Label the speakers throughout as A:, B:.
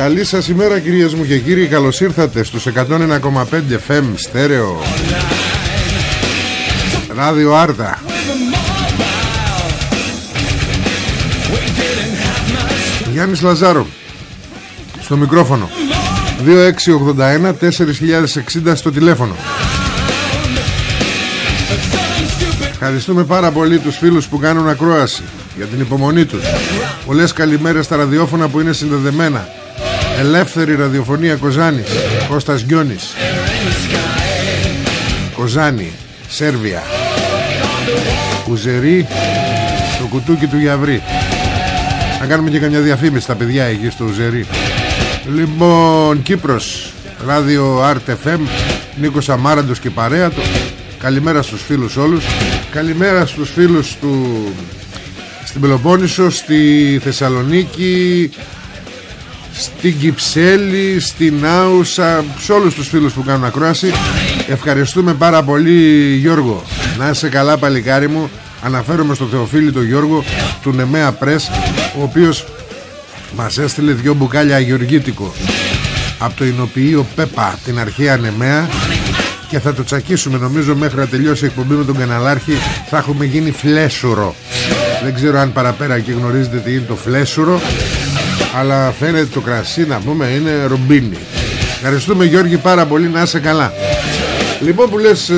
A: Καλή σας ημέρα κυρίες μου και κύριοι. Καλώς ήρθατε στους 101,5 FM στέρεο Ράδιο Άρτα Γιάννης Λαζάρο Στο μικρόφωνο. 2681 4060 στο τηλέφωνο. Ευχαριστούμε πάρα πολύ τους φίλους που κάνουν ακρόαση για την υπομονή τους. Πολλές καλημέρες στα ραδιόφωνα που είναι συνδεδεμένα Ελεύθερη ραδιοφωνία Κοζάνης. Κώστας Γκιόνης Κοζάνη Σέρβια. Ουζερή Το κουτούκι του Γιαβρή. Να κάνουμε και καμιά διαφήμιση στα παιδιά εκεί στο Ουζερή Λοιπόν Κύπρος Ράδιο Art FM Νίκος Αμάραντος και παρέα του. Καλημέρα στους φίλους όλους. Καλημέρα στους φίλους του Στην Πελοπόννησο Στη Θεσσαλονίκη στην Κυψέλη, στην Άουσα, σε όλους τους φίλους που κάνουν ακρόαση. Ευχαριστούμε πάρα πολύ Γιώργο. Να είσαι καλά παλικάρι μου. Αναφέρομαι στο Θεοφίλη τον Γιώργο του Νεμέα Πρέσ, ο οποίος μας έστειλε δυο μπουκάλια αγιοργήτικο από το εινοποιείο Πέπα, την αρχαία Νεμέα και θα το τσακίσουμε νομίζω μέχρι να τελειώσει η εκπομπή με τον καναλάρχη θα έχουμε γίνει φλέσουρο δεν ξέρω αν παραπέρα και γνωρίζετε τι είναι το φλέσουρο αλλά φαίνεται το κρασί να πούμε είναι ρομπίνι Ευχαριστούμε Γιώργη πάρα πολύ. Να είσαι καλά. Λοιπόν που λες ε,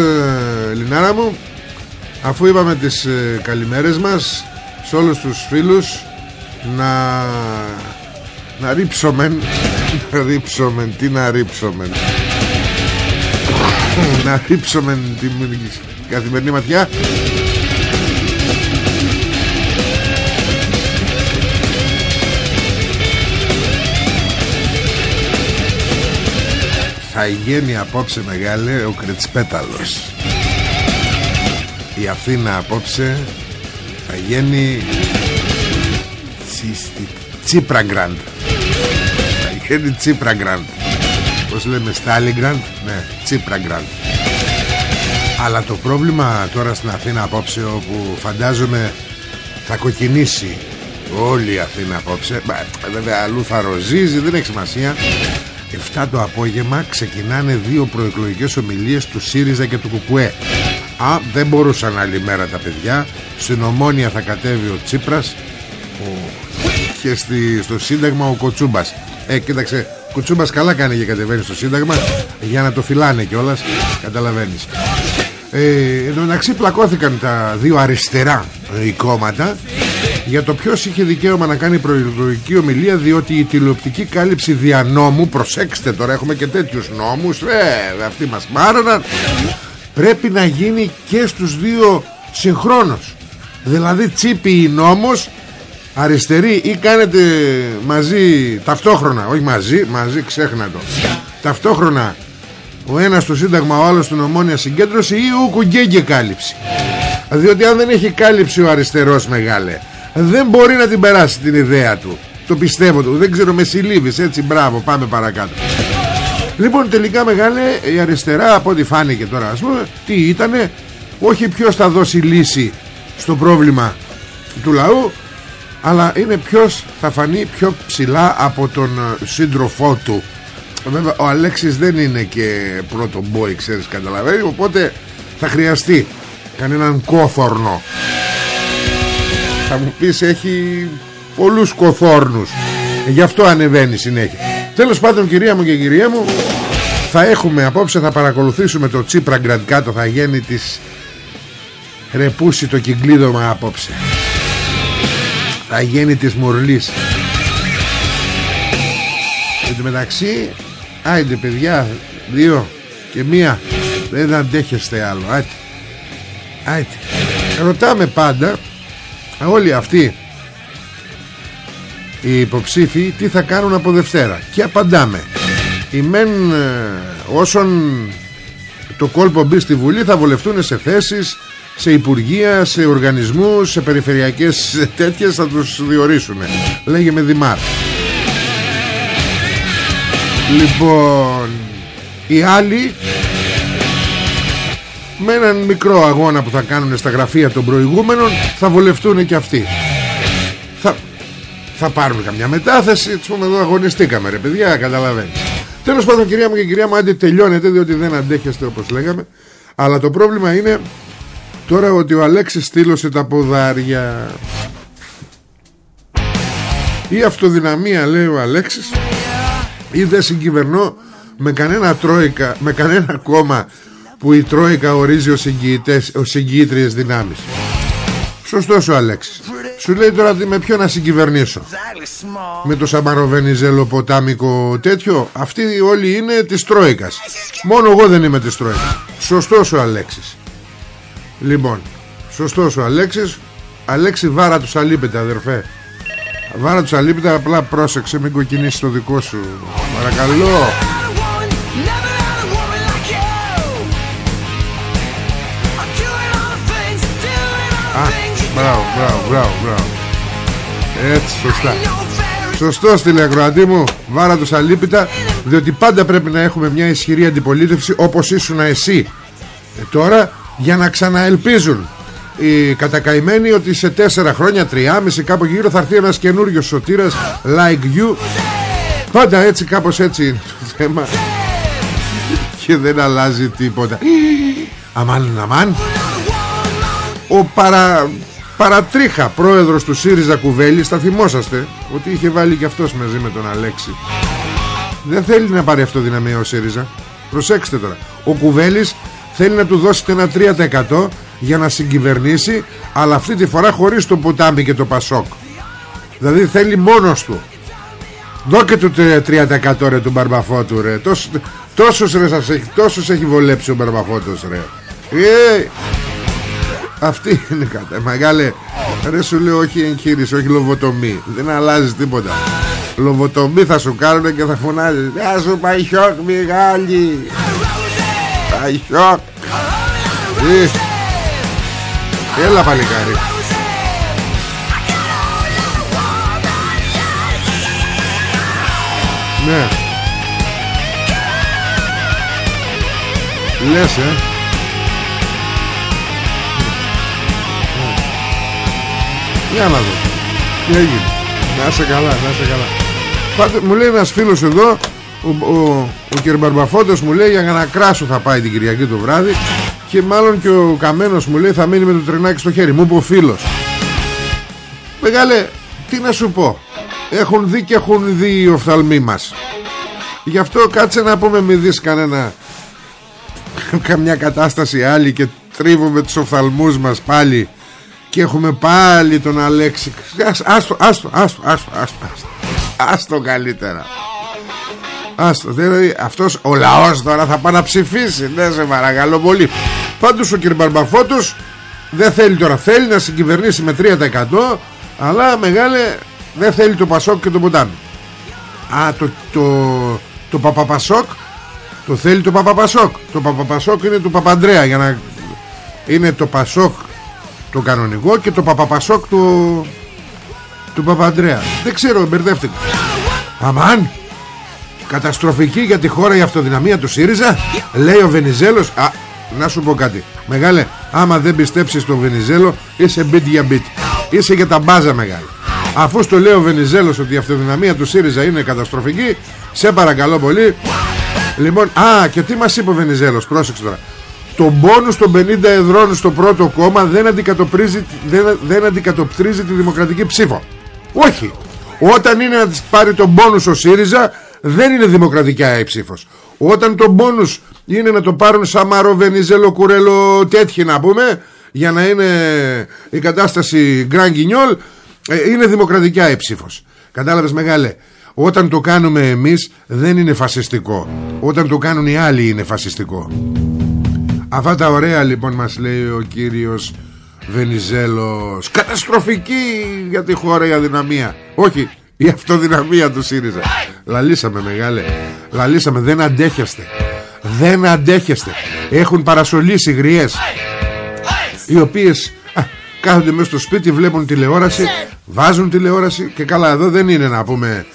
A: Λινάρα μου Αφού είπαμε τις ε, καλημέρες μας Σε όλους τους φίλους Να Να ρίψομεν Να ρίψομεν Τι να ρίψομεν. Να ρίψομεν Την καθημερινή ματιά θα γίνει απόψε μεγάλε ο Κρετσπέταλος η Αθήνα απόψε θα γίνει Τσίπρα Γκραντ θα γίνει Τσίπρα Γκραντ πως λέμε Στάλιγκραντ; Ναι Τσίπρα Γκραντ αλλά το πρόβλημα τώρα στην Αθήνα απόψε όπου φαντάζομαι θα κοκκινήσει όλη η Αθήνα απόψε βέβαια αλλού θα ροζίζει δεν έχει σημασία 7 το απόγευμα ξεκινάνε δύο προεκλογικές ομιλίες του ΣΥΡΙΖΑ και του ΚΚΕ Α, δεν μπορούσαν άλλη μέρα τα παιδιά. Στην Ομόνια θα κατέβει ο Τσίπρας. Ο... Και στη... στο Σύνταγμα ο Κοτσούμπας. Ε, κοίταξε, Κοτσούμπας καλά κάνει και κατεβαίνει στο Σύνταγμα Για να το φυλάνε κιόλας Καταλαβαίνεις. Ε, Εν τω μεταξύ πλακώθηκαν τα δύο αριστερά ε, κόμματα για το ποιος είχε δικαίωμα να κάνει προεκλογική ομιλία διότι η τηλεοπτική κάλυψη δια νόμου προσέξτε τώρα έχουμε και τέτοιους νόμους ε, αυτοί μας μάραναν πρέπει να γίνει και στους δύο συγχρόνως. Δηλαδή τσίπη νόμος αριστερή ή κάνετε μαζί ταυτόχρονα όχι μαζί, μαζί ξέχνα το. Ταυτόχρονα ο ένας στο Σύνταγμα ο άλλος στην Ομόνια Συγκέντρωση ή ο κουγκέγγε κάλυψη. Διότι αν δεν έχει κάλυψη ο αριστερός μεγάλε δεν μπορεί να την περάσει την ιδέα του. Το το πιστεύω του δεν ξέρω με συλλήβεις. Έτσι μπράβο πάμε παρακάτω. Λοιπόν τελικά μεγάλε η αριστερά από ό,τι φάνηκε τώρα ας πούμε τι ήτανε; Όχι ποιος θα δώσει λύση στο πρόβλημα του λαού αλλά είναι ποιος θα φανεί πιο ψηλά από τον ε, σύντροφό του. Βέβαια ο Αλέξης δεν είναι και πρώτο μπόι ξέρεις καταλαβαίνεις οπότε θα χρειαστεί κανέναν κόθορνο θα μου πεις έχει πολλούς κοθόρνους. Γι' αυτό ανεβαίνει συνέχεια. Τέλος πάντων κυρία μου και κυρία μου θα έχουμε απόψε θα παρακολουθήσουμε το Τσίπρα Γκραντ θα γίνει της ρεπούσει το κυκλίδωμα απόψε. Θα γίνει της Μουρλής. Εν τω μεταξύ Άιντε παιδιά Δύο και μία Δεν αντέχεστε άλλο Άιντε Άιντε Ρωτάμε πάντα Όλοι αυτοί Οι υποψήφοι Τι θα κάνουν από Δευτέρα Και απαντάμε Οι μεν ε, όσον Το κόλπο μπει στη Βουλή Θα βολευτούν σε θέσεις σε υπουργεία, σε οργανισμούς, σε περιφερειακές τέτοιες θα τους διορίσουν. Λέγε με Δημάρ. Λοιπόν, οι άλλοι με έναν μικρό αγώνα που θα κάνουν στα γραφεία των προηγούμενων θα βολευτούν και αυτοί. Θα, θα πάρουν καμιά μετάθεση, τους πούμε εδώ αγωνιστήκαμε ρε παιδιά, καταλαβαίνεις. Τέλος πάντων κυρία μου και κυρία μου, άντε τελειώνετε διότι δεν αντέχεστε όπως λέγαμε. Αλλά το πρόβλημα είναι Τώρα ότι ο Αλέξης στήλωσε τα ποδάρια Η αυτοδυναμία λέει ο Αλέξης Ή δεν συγκυβερνώ με κανένα τρόικα Με κανένα κόμμα που η τρόικα ορίζει ως, ως συγκυήτριες δυνάμεις. Σωστός ο Αλέξης. Σου λέει τώρα με ποιο να συγκυβερνήσω. Με το Σαμαροβενιζέλο ποτάμικο τέτοιο Αυτοί όλοι είναι της Τρόικας. Μόνο εγώ δεν είμαι της Τρόικας. Σωστός ο Αλέξης. Λοιπόν Σωστός ο Αλέξης. Αλέξη βάρα τους αλίπητα αδερφέ. Βάρα τους αλίπητα Απλά πρόσεξε μην κοκκινήσεις το δικό σου. Παρακαλώ μπράβο, μπράβο, μπράβο, μπράβο. Έτσι, σωστά. Σωστός τηλεακροατή μου Βάρα τους αλίπητα Διότι πάντα πρέπει να έχουμε μια ισχυρή αντιπολίτευση Όπως ήσουν εσύ. Ε, Τώρα για να ξαναελπίζουν οι κατακαημένοι ότι σε τέσσερα χρόνια, τριάμιση κάπου γύρω θα έρθει ένας καινούριος σωτήρας like you. Πάντα έτσι κάπως έτσι είναι το θέμα. Και δεν αλλάζει τίποτα. Αμάν αμάν. Ο παρα, παρατρίχα πρόεδρος του ΣΥΡΙΖΑ Κουβέλης θα θυμόσαστε ότι είχε βάλει και αυτός μαζί με τον Αλέξη. Δεν θέλει να πάρει αυτό δυναμία ο ΣΥΡΙΖΑ. Προσέξτε τώρα. Ο Κουβέλης θέλει να του δώσετε ένα 3% για να συγκυβερνήσει αλλά αυτή τη φορά χωρίς το ποτάμι και το πασόκ. Δηλαδή θέλει μόνος του. Δώκε του 3% ρε του Μπαρμπαφώτου ρε. Τόσους, τόσους, ρε, σας έχει, τόσους έχει βολέψει ο Μπαρμπαφώτος ρε. Ε, αυτή είναι κατά Μεγάλε Ρε σου λέω όχι εγχείρηση Όχι λοβοτομή. Δεν αλλάζει τίποτα. Λοβοτομή θα σου κάνουν και θα φωνάζεις Γεια σου Παϊχιόκ μεγάλη Αϊσιόκ Έλα παλικάρι. Ναι. Λες ε Για να δω. Τι έγινε. Να είσαι καλά, να είσαι καλά. Πάτε, Μου λέει ένας φίλος εδώ ο, ο, ο Μπαρμπαφώτος μου λέει για να κράσω θα πάει την Κυριακή το βράδυ και μάλλον και ο Καμένος μου λέει θα μείνει με το τρενάκι στο χέρι μου είπε ο φίλος. Μεγάλε τι να σου πω. Έχουν δει και έχουν δει οι οφθαλμοί μας. Γι' αυτό κάτσε να πούμε μη δεις κανένα καμιά κατάσταση άλλη και τρίβουμε τους οφθαλμούς μας πάλι και έχουμε πάλι τον Αλέξη. Άστο, άστο, άστο, άστο, άστο, άστο, άστο καλύτερα. Άστο, δηλαδή αυτός ο λαός τώρα θα πάει να ψηφίσει. Δεν σε παρακαλώ πολύ. Πάντως ο κ. Μπαρμπαφώτος δεν θέλει τώρα. Θέλει να συγκυβερνήσει με 3% Αλλά μεγάλε δεν θέλει το Πασόκ και το Ποτάμι Α, το, το, το Παπαπασόκ Το θέλει το Παπαπασόκ. Το Παπαπασόκ είναι του Παπαντρέα για να... Είναι το Πασόκ το κανονικό και το Παπαπασόκ του, του Παπαντρέα. Δεν ξέρω μπερδεύτηκα. Αμάν! Καταστροφική για τη χώρα η αυτοδυναμία του ΣΥΡΙΖΑ λέει ο Βενιζέλος. Α, να σου πω κάτι. Μεγάλε άμα δεν πιστέψεις τον Βενιζέλο είσαι μπιτ για μπιτ. Είσαι για τα μπάζα μεγάλε. Αφού στο λέει ο Βενιζέλος ότι η αυτοδυναμία του ΣΥΡΙΖΑ είναι καταστροφική σε παρακαλώ πολύ. Λοιπόν α και τι μας είπε ο Βενιζέλος πρόσεξε τώρα το πόνους των 50 εδρών στο πρώτο κόμμα δεν αντικατοπτρίζει, δεν, δεν αντικατοπτρίζει τη δημοκρατική ψήφο. Όχι. Όταν είναι να πάρει τον πόνους ο ΣΥΡΙΖΑ δεν είναι δημοκρατικά η ψήφος. Όταν τον πόνους είναι να το πάρουν Σαμάρο, Βενιζέλο, Κουρέλο, τέτοιοι να πούμε για να είναι η κατάσταση Γκραν Κινιόλ ε, είναι δημοκρατικά η ψήφος. Κατάλαβες μεγάλε. Όταν το κάνουμε εμείς δεν είναι φασιστικό. Όταν το κάνουν οι άλλοι είναι φασιστικό. Αυτά τα ωραία λοιπόν μας λέει ο κύριος Βενιζέλος. Καταστροφική για τη χώρα η αδυναμία. Όχι η αυτοδυναμία του ΣΥΡΙΖΑ. Λαλήσαμε μεγάλε. Λαλήσαμε δεν αντέχεστε. Δεν αντέχεστε. Έχουν παρασολήσει γριές Οι οποίες α, κάθονται μέσα στο σπίτι Βλέπουν τηλεόραση Βάζουν τηλεόραση Και καλά εδώ δεν είναι να πούμε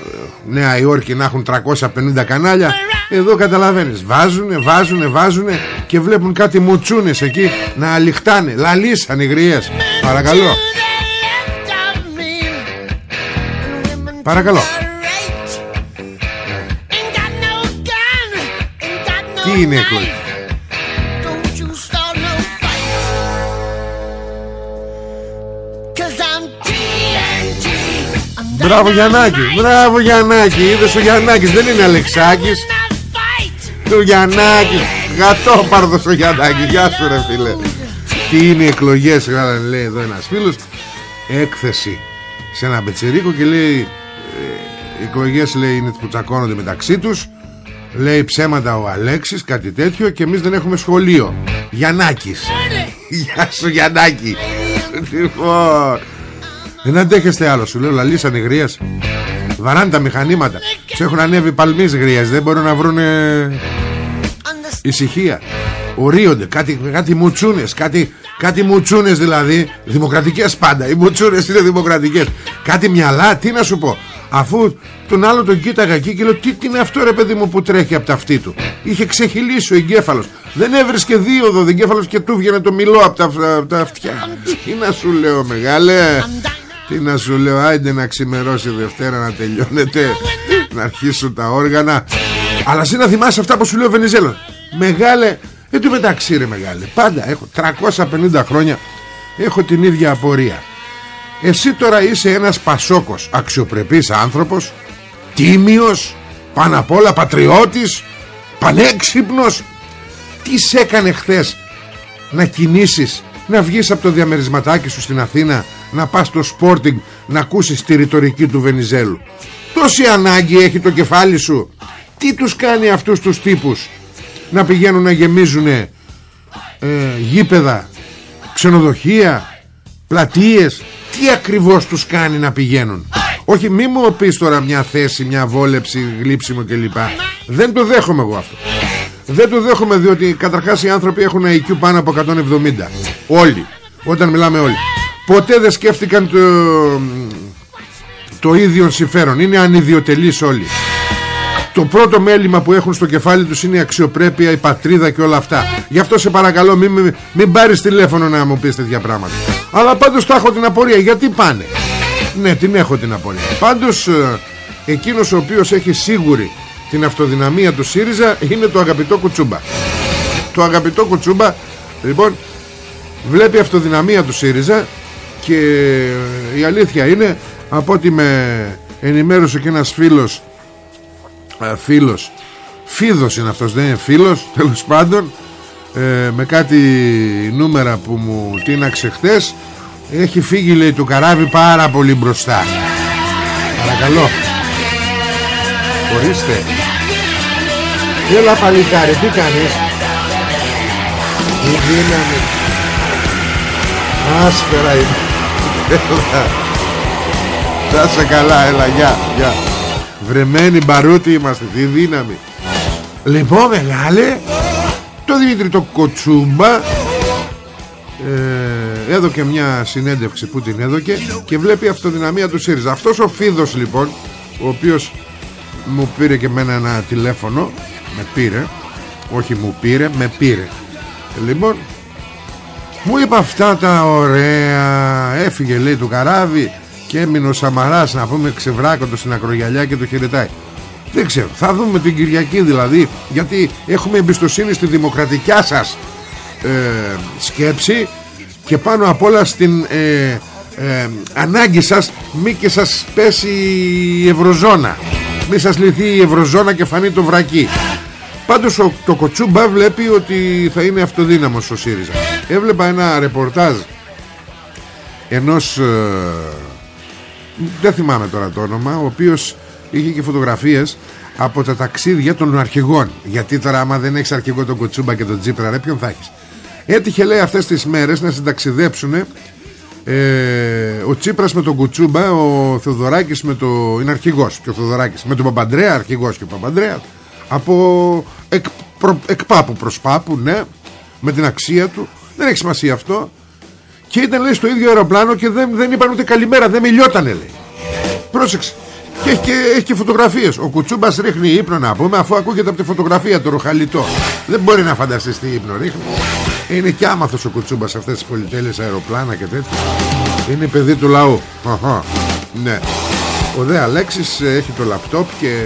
A: ε, Νέα Υόρκη να έχουν 350 κανάλια Εδώ καταλαβαίνεις. Βάζουνε, βάζουνε, βάζουνε Και βλέπουν κάτι μουτσούνες εκεί Να αλιχτάνε, λαλίσαν οι γριές. Παρακαλώ. Παρακαλώ. Τι είναι εκλογή; Μπράβο Γιαννάκη. Μπράβο Γιαννάκη. Είδες ο Γιαννάκης. Δεν είναι Αλεξάκης Ο Γιαννάκης Γατόπαρδος ο Γιαννάκης Γεια σου ρε φίλε. Τι είναι οι εκλογές Λέει εδώ ένας φίλος. Έκθεση σε ένα μπετσερίκο και λέει ε, οι εκλογές λέει είναι που τσακώνονται μεταξύ τους. Λέει ψέματα ο Αλέξης κάτι τέτοιο και εμείς δεν έχουμε σχολείο. Γιαννάκης. Γεια σου Γιαννάκη. Λοιπόν δεν αντέχεστε άλλο σου λέω λαλίσανε γρίες Βαράνε τα μηχανήματα. Τους έχουν ανέβει παλμείς γρίες Δεν μπορούν να βρουν Ησυχία. Ορίονται. Κάτι, κάτι μουτσούνες κάτι, κάτι μουτσούνες δηλαδή. Δημοκρατικές πάντα. Οι μουτσούνες είναι δημοκρατικές. Κάτι μυαλά τι να σου πω. Αφού τον άλλο τον κοίταγα εκεί και λέω τι, τι είναι αυτό ρε παιδί μου που τρέχει από τα αυτή του; Είχε ξεχυλήσει ο εγκέφαλος. Δεν έβρισκε δίωδο ο εγκέφαλος και του βγαινε το μιλό από τα, από τα αυτιά. Τι να σου λέω μεγάλε; Τι να σου λέω; Άιντε να ξημερώσει Δευτέρα να τελειώνεται Να αρχίσουν τα όργανα. Αλλά εσύ να θυμάσαι αυτά που σου λέω Βενιζέλος Μεγάλε Ε του μεταξύ ρε μεγάλε. Πάντα έχω 350 χρόνια Έχω την ίδια απορία. Εσύ τώρα είσαι ένας πασόκος Αξιοπρεπής άνθρωπος Τίμιος Πάνω απ' όλα πατριώτης Πανέξυπνος. Τι σε έκανε χθες Να κινήσεις Να βγεις από το διαμερισματάκι σου στην Αθήνα να πας στο Sporting να ακούσεις τη ρητορική του Βενιζέλου. Τόση ανάγκη έχει το κεφάλι σου. Τι τους κάνει αυτούς τους τύπους; Να πηγαίνουν να γεμίζουν ε, γήπεδα ξενοδοχεία πλατείες. Τι ακριβώς τους κάνει να πηγαίνουν; Όχι μη μου πεις τώρα μια θέση μια βόλεψη γλύψιμο κλπ. Δεν το δέχομαι εγώ αυτό. Δεν το δέχομαι διότι καταρχάς οι άνθρωποι έχουν IQ πάνω από 170 όλοι όταν μιλάμε όλοι. Ποτέ δεν σκέφτηκαν το, το ίδιο συμφέρον. Είναι ανιδιοτελείς όλοι το πρώτο μέλημα που έχουν στο κεφάλι τους είναι η αξιοπρέπεια, η πατρίδα και όλα αυτά. Γι' αυτό σε παρακαλώ μην, μην, μην πάρεις τηλέφωνο να μου πεις τέτοια πράγματα. Αλλά πάντως το έχω την απορία. Γιατί πάνε; Ναι την έχω την απορία. Πάντως ε, εκείνος ο οποίος έχει σίγουρη την αυτοδυναμία του ΣΥΡΙΖΑ είναι το αγαπητό Κουτσούμπα. Το αγαπητό Κουτσούμπα λοιπόν βλέπει αυτοδυναμία του ΣΥΡΙΖΑ και η αλήθεια είναι από ότι με ενημέρωσε και ένας φίλος φίλος. Φίδος είναι αυτός δεν είναι φίλος τέλος πάντων. Ε, με κάτι νούμερα που μου τίναξε χθες έχει φύγει λέει το καράβι πάρα πολύ μπροστά. Παρακαλώ. Ορίστε. Έλα παλικάρι τι κάνεις; Τι δύναμη. Άσφαιρα είναι. Θα σε καλά έλα γεια γεια Βρεμένοι μπαρούτι είμαστε Τι δύναμη Λοιπόν μεγάλε Το Δημήτρη το Κοτσούμπα ε, έδωκε μια συνέντευξη που την έδωκε και βλέπει αυτοδυναμία του ΣΥΡΙΖΑ. Αυτός ο Φίδος λοιπόν ο οποίος μου πήρε και μένα ένα τηλέφωνο με πήρε όχι μου πήρε με πήρε. Λοιπόν μου είπα αυτά τα ωραία Έφυγε λέει του καράβι Και έμεινε ο Σαμαράς να πούμε ξεβράκοντο στην ακρογιαλιά και το χαιρετάει. Δεν ξέρω θα δούμε την Κυριακή δηλαδή Γιατί έχουμε εμπιστοσύνη στη δημοκρατικιά σας ε, Σκέψη Και πάνω απ' όλα στην ε, ε, Ανάγκη σας Μη και σας πέσει η Ευρωζώνα. Μη σας λυθεί η Ευρωζώνα και φανεί το βρακί. Πάντως το Κοτσούμπα βλέπει ότι θα είναι αυτοδύναμος ο ΣΥΡΙΖΑ. Έβλεπα ένα ρεπορτάζ Ενός ε, Δεν θυμάμαι τώρα το όνομα Ο οποίος είχε και φωτογραφίες Από τα ταξίδια των αρχηγών. Γιατί τώρα άμα δεν έχεις αρχηγό τον Κοτσούμπα και τον Τζίπρα Ρε ποιον θα έχεις. Έτυχε λέει αυτές τις μέρες να συνταξιδέψουν ε, ο Τσίπρας με τον Κουτσούμπα Ο Θεοδωράκης με το... είναι αρχηγός Και ο Θεοδωράκης με τον Παπαντρέα Αρχηγός και ο Παπαντρέα από εκ, προ, εκπάπου προς πάπου ναι με την αξία του. Δεν έχει σημασία αυτό και ήταν λέει στο ίδιο αεροπλάνο και δεν, δεν είπαν ούτε καλημέρα δεν μιλιότανε λέει. Πρόσεξε. Και έχει και, έχει και φωτογραφίες. Ο Κουτσούμπας ρίχνει ύπνο να πούμε αφού ακούγεται από τη φωτογραφία το ροχαλιτό δεν μπορεί να φανταστείς τι ύπνο ρίχνει. Είναι και άμαθος ο Κουτσούμπας σε αυτές τις πολυτέλειες αεροπλάνα και τέτοια. Είναι παιδί του λαού. Αχα. ναι. Ο δε Αλέξης έχει το λαπτόπ και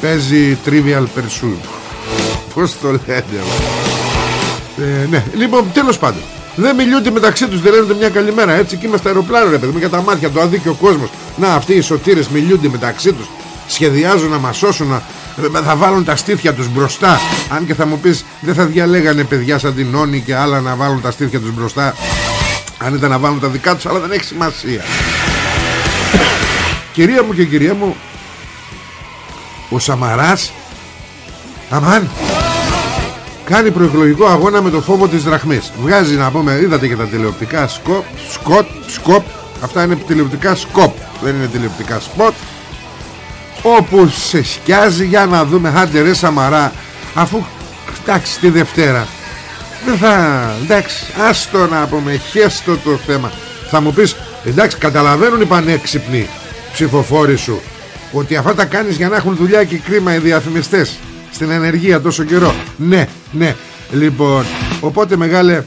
A: Παίζει Trivial Pursuit. Πώς το λέτε ε, Ναι. Λοιπόν τέλος πάντων δεν μιλούνται μεταξύ τους, δεν λένε μια καλημέρα. Έτσι και είμαστε αεροπλάνο ρε παιδί με τα μάτια το αδίκιο κόσμος. Να αυτοί οι σωτήρες μιλούνται μεταξύ τους Σχεδιάζουν να μας σώσουν να... Θα βάλουν τα στήθια τους μπροστά. Αν και θα μου πεις δεν θα διαλέγανε παιδιά σαν την Όνη και άλλα να βάλουν τα στήθια τους μπροστά. Αν ήταν να βάλουν τα δικά τους Αλλά δεν έχει σημασία. Κυρία μου και κυρία μου ο Σαμαράς Αμάν Κάνει προεκλογικό αγώνα με το φόβο της δραχμής. Βγάζει να πούμε Είδατε και τα τηλεοπτικά σκοπ Σκοτ, σκοπ. Αυτά είναι τηλεοπτικά σκοπ Δεν είναι τηλεοπτικά σποτ. Όπου σε σκιάζει Για να δούμε Άντε ρε Σαμαρά Αφού εντάξει τη Δευτέρα. Δεν θα εντάξει Άστο να πούμε Χέστο το θέμα. Θα μου πεις εντάξει καταλαβαίνουν οι πανέξυπνοι Ψηφοφόροι σου ότι αυτά τα κάνεις για να έχουν δουλειά και κρίμα οι διαφημιστές στην ενεργεία τόσο καιρό. Ναι ναι. Λοιπόν οπότε μεγάλε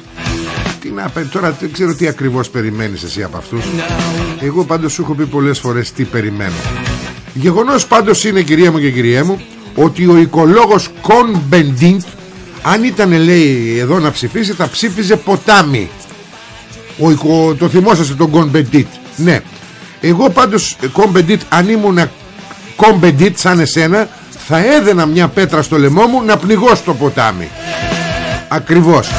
A: τι να τώρα δεν ξέρω τι ακριβώς περιμένεις εσύ από αυτούς. Εγώ πάντως σου έχω πει πολλές φορές τι περιμένω. Γεγονός πάντως είναι κυρία μου και κυρία μου ότι ο οικολόγος Κον Μπεντίντ αν ήταν λέει εδώ να ψηφίσει θα ψήφιζε ποτάμι. Ο, το θυμόσαστε τον Κον Μπεντίτ ναι. Εγώ πάντως Κον Μπεντίτ αν ήμουν Κον Μπεντίτ σαν εσένα θα έδενα μια πέτρα στο λαιμό μου να πνιγώ στο ποτάμι. Ακριβώς.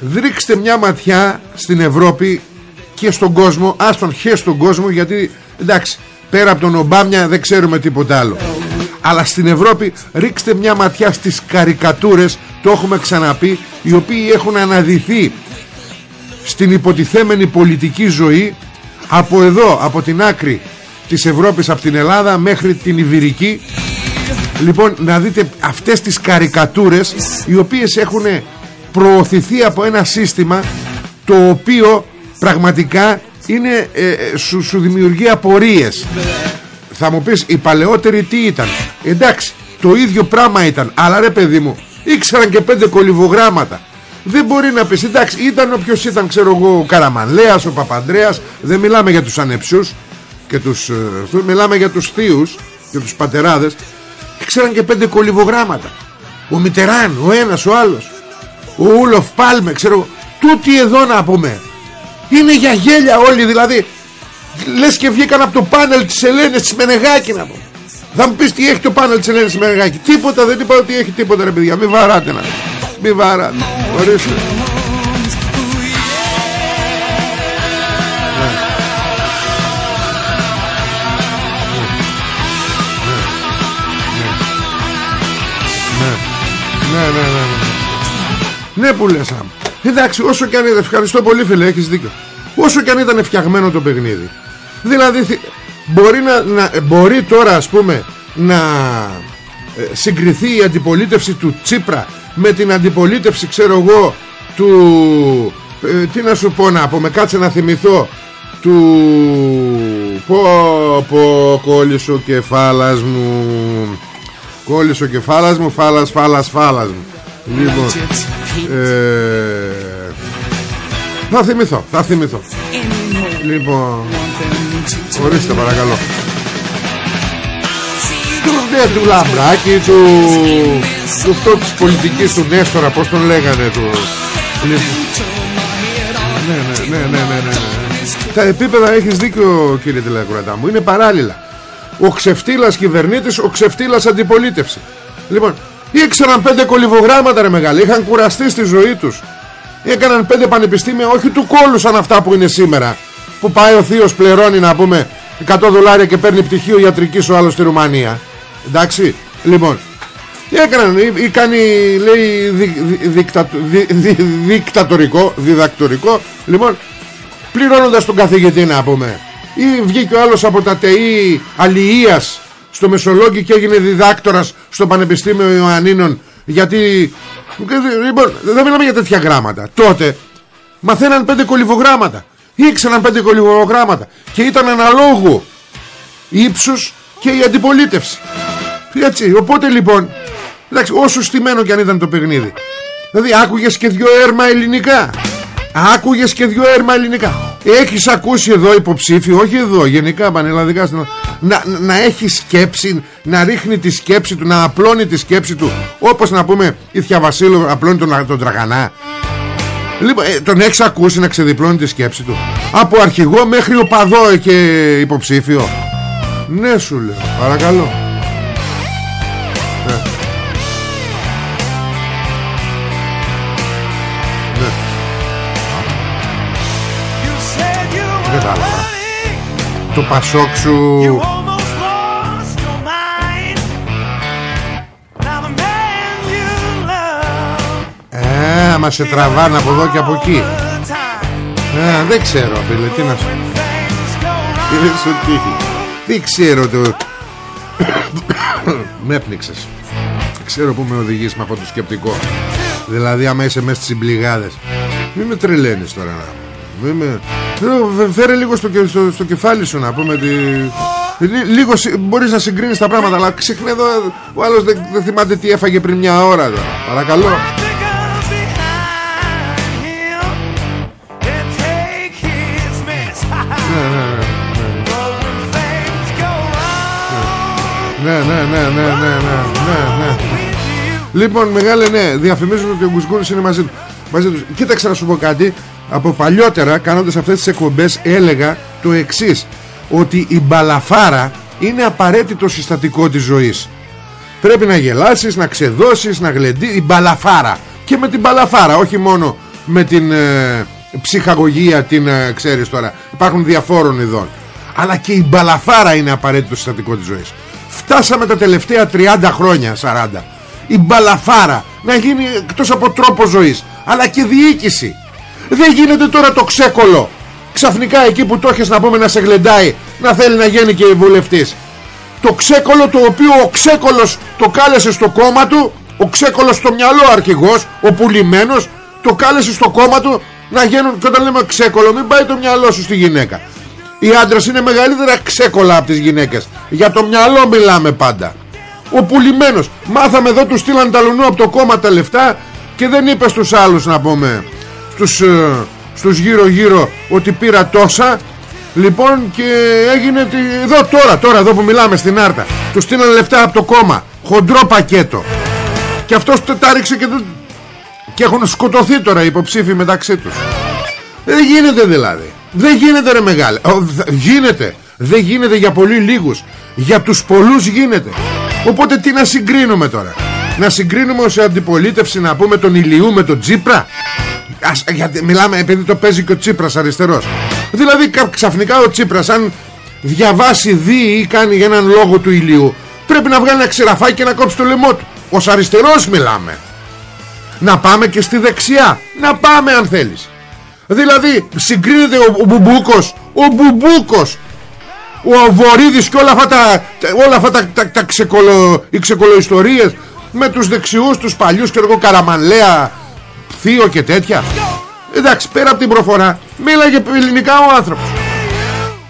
A: Ρίξτε μια ματιά στην Ευρώπη και στον κόσμο άστον χε στον κόσμο γιατί εντάξει πέρα από τον Ομπάμα δεν ξέρουμε τίποτα άλλο. Αλλά στην Ευρώπη ρίξτε μια ματιά στις καρικατούρες το έχουμε ξαναπεί οι οποίοι έχουν αναδυθεί στην υποτιθέμενη πολιτική ζωή από εδώ από την άκρη της Ευρώπης από την Ελλάδα μέχρι την Ιβυρική λοιπόν να δείτε αυτές τις καρικατούρες οι οποίες έχουν προωθηθεί από ένα σύστημα το οποίο πραγματικά είναι, ε, ε, σου, σου δημιουργεί απορίες. Θα μου πεις οι παλαιότεροι τι ήταν; Εντάξει το ίδιο πράγμα ήταν αλλά ρε παιδί μου ήξεραν και πέντε κολυβογράμματα. Δεν μπορεί να πεις εντάξει ήταν όποιος ήταν ξέρω εγώ ο Καραμανλέας ο Παπαντρέας δεν μιλάμε για τους ανεψιούς και τους, ε, μιλάμε για τους θείους και τους πατεράδες ξέραν και πέντε κολυβογράμματα. Ο Μιτεράν, ο ένας, ο άλλος. Ο Ούλοφ Πάλμε ξέρω τούτοι εδώ να πούμε. Είναι για γέλια όλοι δηλαδή. Λες και βγήκαν από το πάνελ της Ελένης της Μενεγάκη να πούμε θα μου πεις τι έχει το πάνελ της Ελένης της Μενεγάκη. Τίποτα δεν είπα ότι έχει τίποτα ρε παιδιά. Μην βαράτε να μην βαράτε. Ορίστε Ναι, ναι, ναι, ναι. Ναι που λες Εντάξει όσο και αν ήταν Ευχαριστώ πολύ φίλε έχεις δίκιο. Όσο και αν ήταν φτιαγμένο το παιχνίδι. Δηλαδή μπορεί, να, να, μπορεί τώρα ας πούμε Να ε, συγκριθεί η αντιπολίτευση του Τσίπρα Με την αντιπολίτευση ξέρω εγώ Του ε, τι να σου πω να πω με κάτσε να θυμηθώ του πω πω κόλλησε ο κεφάλας μου κόλλησε ο κεφάλας μου φάλας φάλας φάλας μου. Λοιπόν ε, θα θυμηθώ θα θυμηθώ. Λοιπόν ορίστε παρακαλώ. Του, ναι, του Λαμπράκη του, του αυτό της πολιτικής του Νέστορα πως τον λέγανε του λοιπόν, ναι, ναι, ναι, ναι, ναι, ναι. Τα επίπεδα έχεις δίκιο κύριε τηλεκουρατά μου Είναι παράλληλα Ο ξεφτύλας κυβερνήτης Ο ξεφτύλας αντιπολίτευσης. Λοιπόν ήξεραν πέντε κολυβογράμματα ρε μεγάλη. Είχαν κουραστεί στη ζωή τους. Έκαναν πέντε πανεπιστήμια Όχι του κόλου σαν αυτά που είναι σήμερα. Που πάει ο θείος πληρώνει να πούμε 100 δολάρια και παίρνει πτυχίο ιατρικής ο άλλος στη Ρουμανία. Εντάξει Λοιπόν. Έκαναν ή κάνει λέει δικτατορικό Διδακτορικό. Λοιπόν πληρώνοντας τον καθηγητή να πούμε ή βγήκε ο άλλος από τα ΤΕΗ αλληλείας στο Μεσολόγγι και έγινε διδάκτορας στο Πανεπιστήμιο Ιωαννίνων; Γιατί λοιπόν, δεν μιλάμε για τέτοια γράμματα. Τότε μαθαίναν πέντε κολυβογράμματα. Ήξεραν πέντε κολυβογράμματα. Και ήταν αναλόγου ύψους και η αντιπολίτευση. Έτσι. Οπότε λοιπόν εντάξει όσο στημένο και αν ήταν το παιχνίδι. Δηλαδή άκουγες και δυο έρμα ελληνικά. Άκουγες και δυο έρμα ελληνικά Έχεις ακούσει εδώ υποψήφιο Όχι εδώ γενικά πανελλαδικά να, να έχει σκέψη Να ρίχνει τη σκέψη του Να απλώνει τη σκέψη του Όπως να πούμε η Θιαβασίλου απλώνει τον, τον Τραγανά. Λοιπόν, ε, τον έχεις ακούσει να ξεδιπλώνει τη σκέψη του; Από αρχηγό μέχρι οπαδό και υποψήφιο. Ναι σου λέω Παρακαλώ Το Πασόκ σου. Ε, άμα σε τραβάνε από εδώ και από εκεί. Ε, δεν ξέρω φίλε, τι να σου Τι σου τύχει. Τι ξέρω το Με έπνιξες. Ξέρω που με οδηγείς με αυτό το σκεπτικό. Δηλαδή άμα είσαι μέσα στις μπλιγάδες. Μην με τρελαίνεις τώρα να. Με... Φέρε λίγο στο, στο, στο κεφάλι σου να πούμε τη... Λίγο μπορείς να συγκρίνεις τα πράγματα Αλλά ξεχνά εδώ Ο άλλος δεν, δεν θυμάται τι έφαγε πριν μια ώρα τώρα. Παρακαλώ Ναι, ναι, ναι, ναι, ναι, ναι, ναι, ναι. Λοιπόν, μεγάλε, ναι, διαφημίζουν ότι ο Γκουσγκούνης είναι μαζί του. Μαζί τους. Κοίταξε να σου πω κάτι. Από παλιότερα κάνοντας αυτές τις εκπομπές έλεγα το εξής ότι η μπαλαφάρα είναι απαραίτητο συστατικό της ζωής. Πρέπει να γελάσεις, να ξεδώσεις, να γλεντείς. Η μπαλαφάρα. Και με την μπαλαφάρα όχι μόνο με την ε, ψυχαγωγία την ε, ξέρεις τώρα. Υπάρχουν διαφόρων ειδών. Αλλά και η μπαλαφάρα είναι απαραίτητο συστατικό της ζωής. Φτάσαμε τα τελευταία 30 χρόνια 40 η μπαλαφάρα να γίνει εκτός από τρόπο ζωής αλλά και διοίκηση. Δεν γίνεται τώρα το ξέκολο. Ξαφνικά εκεί που το έχεις να πούμε να σε γλεντάει Να θέλει να γίνει και βουλευτής. Το ξέκολο το οποίο ο ξέκολος Το κάλεσε στο κόμμα του Ο ξέκολος στο μυαλό αρχηγός Ο πουλημένος Το κάλεσε στο κόμμα του Να γίνουν και όταν λέμε ξέκολο Μην πάει το μυαλό σου στη γυναίκα. Οι άντρες είναι μεγαλύτερα ξέκολα από τις γυναίκες. Για το μυαλό μιλάμε πάντα. Ο πουλημένος Μάθαμε εδώ του στείλαν τα λουνού από το κόμμα τα λεφτά Και δεν είπες στους άλλους να πούμε στους, ε, στους γύρω γύρω ότι πήρα τόσα. Λοιπόν και έγινε εδώ τώρα τώρα εδώ που μιλάμε στην Άρτα. Τους στείλανε λεφτά από το κόμμα. Χοντρό πακέτο. Και αυτός το τάριξε και, και έχουν σκοτωθεί τώρα οι υποψήφοι μεταξύ τους. Δεν γίνεται δηλαδή. Δεν γίνεται ρε μεγάλε. Γίνεται. Δεν γίνεται για πολύ λίγους. Για τους πολλούς γίνεται. Οπότε τι να συγκρίνουμε τώρα; Να συγκρίνουμε ως αντιπολίτευση να πούμε τον Ηλιού με τον Τζίπρα Ας, γιατί μιλάμε επειδή το παίζει και ο Τσίπρας αριστερός. Δηλαδή ξαφνικά ο Τσίπρας αν διαβάσει δει ή κάνει για έναν λόγο του ηλίου Πρέπει να βγάλει ένα ξεραφάκι και να κόψει το λαιμό του. Ως αριστερός μιλάμε. Να πάμε και στη δεξιά. Να πάμε αν θέλεις. Δηλαδή συγκρίνεται ο, ο Μπουμπούκος Ο Μπουμπούκος Ο Βορύδης και όλα αυτά τα, όλα αυτά τα, τα, τα ξεκολο, οι ξεκολοϊστορίες Με τους δεξιούς τους παλιούς και εγώ Καραμανλέα θείο και τέτοια. Εντάξει πέρα από την προφορά Μίλαγε ελληνικά ο άνθρωπος.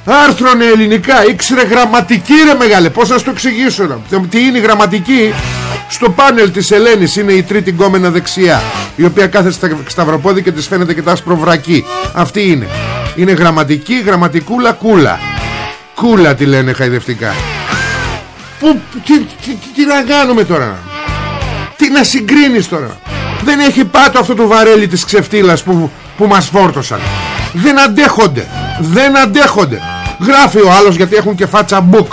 A: Άρθρωνε ελληνικά Ήξερε γραμματική ρε μεγάλε Πώς να σου το εξηγήσω ρε. Τι είναι η γραμματική; Στο πάνελ της Ελένης Είναι η τρίτη γκόμενα δεξιά Η οποία κάθεται στα σταυροπόδι Και της φαίνεται και τα άσπρο βρακή Αυτή είναι. Είναι γραμματική γραμματικούλα κούλα. Κούλα τη λένε χαϊδευτικά. Πού, τι, τι, τι, να κάνουμε τώρα; Τι να συγκρίνεις τώρα. Δεν έχει πάτο αυτό το βαρέλι της ξεφτύλας που, που μας φόρτωσαν. Δεν αντέχονται. Δεν αντέχονται. Γράφει ο άλλος γιατί έχουν και φάτσα μπουκ.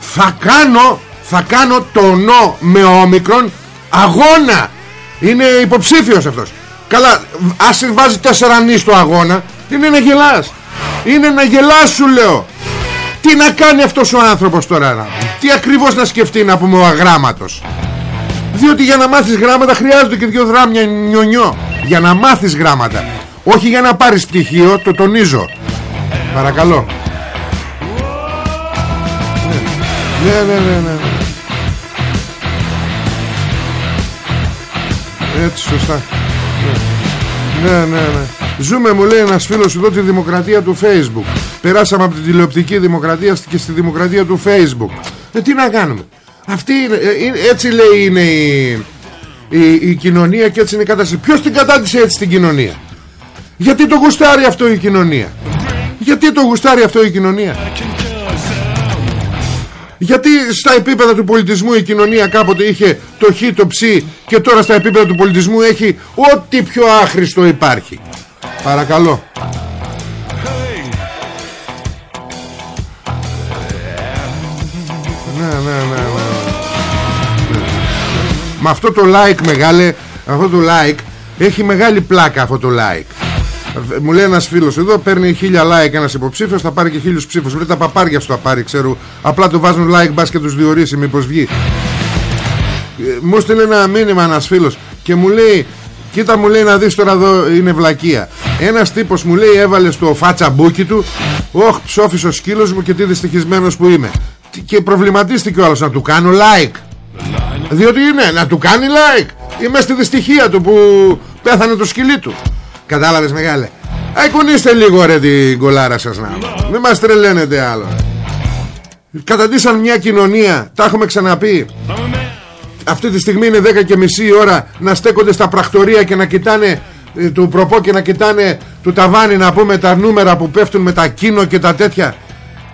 A: Θα κάνω Θα κάνω το νο με όμικρον Αγώνα. Είναι υποψήφιος αυτός. Καλά ας βάζει τέσσερα νης στο αγώνα Είναι να γελάς. Είναι να γελάς σου λέω. Τι να κάνει αυτός ο άνθρωπος τώρα Τι ακριβώς να σκεφτεί να πούμε ο αγράμματος Διότι για να μάθεις γράμματα χρειάζονται και δύο δράμια νιονιό. Για να μάθεις γράμματα. Όχι για να πάρεις πτυχίο Το τονίζω. Παρακαλώ. Ναι ναι ναι ναι, ναι. Έτσι σωστά. Ναι ναι ναι, ναι. Ζούμε μου λέει ένας φίλος εδώ τη δημοκρατία του facebook. Περάσαμε από την τηλεοπτική δημοκρατία και στη δημοκρατία του facebook. Ε, Τι να κάνουμε; Αυτή ε, έτσι λέει είναι η, η, η, κοινωνία και έτσι είναι η κατάσταση Ποιος την κατάτησε έτσι την κοινωνία; Γιατί το γουστάρει αυτό η κοινωνία; Γιατί το γουστάρει αυτό η κοινωνία; Γιατί στα επίπεδα του πολιτισμού η κοινωνία κάποτε είχε το χ, το ψ και τώρα στα επίπεδα του πολιτισμού έχει ό,τι πιο άχρηστο υπάρχει. Παρακαλώ. Με αυτό το like μεγάλε, αυτό το like έχει μεγάλη πλάκα αυτό το like. Μου λέει ένας φίλος εδώ, παίρνει χίλια like ένας υποψήφιος, θα πάρει και χίλιους ψήφους. Λέει τα παπάρια σου θα πάρει, ξέρω. Απλά του βάζουν like, μπας και τους διορίσει, μήπως βγει. Ε, μου στείλε ένα μήνυμα ένας φίλος και μου λέει, Κοίτα μου λέει να δεις τώρα εδώ είναι βλακεία Ένας τύπος μου λέει έβαλε στο φάτσα μπούκι του Όχ ψόφις ο σκύλος μου και τι δυστυχισμένος που είμαι Και προβληματίστηκε ο άλλος να του κάνω like Διότι είναι να του κάνει like. Είμαι στη δυστυχία του που πέθανε το σκυλί του. Κατάλαβες μεγάλε. Αϊκουνίστε λίγο ρε την κολάρα σας να. Μην μας τρελαίνετε άλλο. Καταντήσαν μια κοινωνία. Τα έχουμε ξαναπεί. Αυτή τη στιγμή είναι 10 και μισή ώρα να στέκονται στα πρακτορία και να κοιτάνε ε, του προπό και να κοιτάνε του ταβάνι να πούμε τα νούμερα που πέφτουν με τα κίνο και τα τέτοια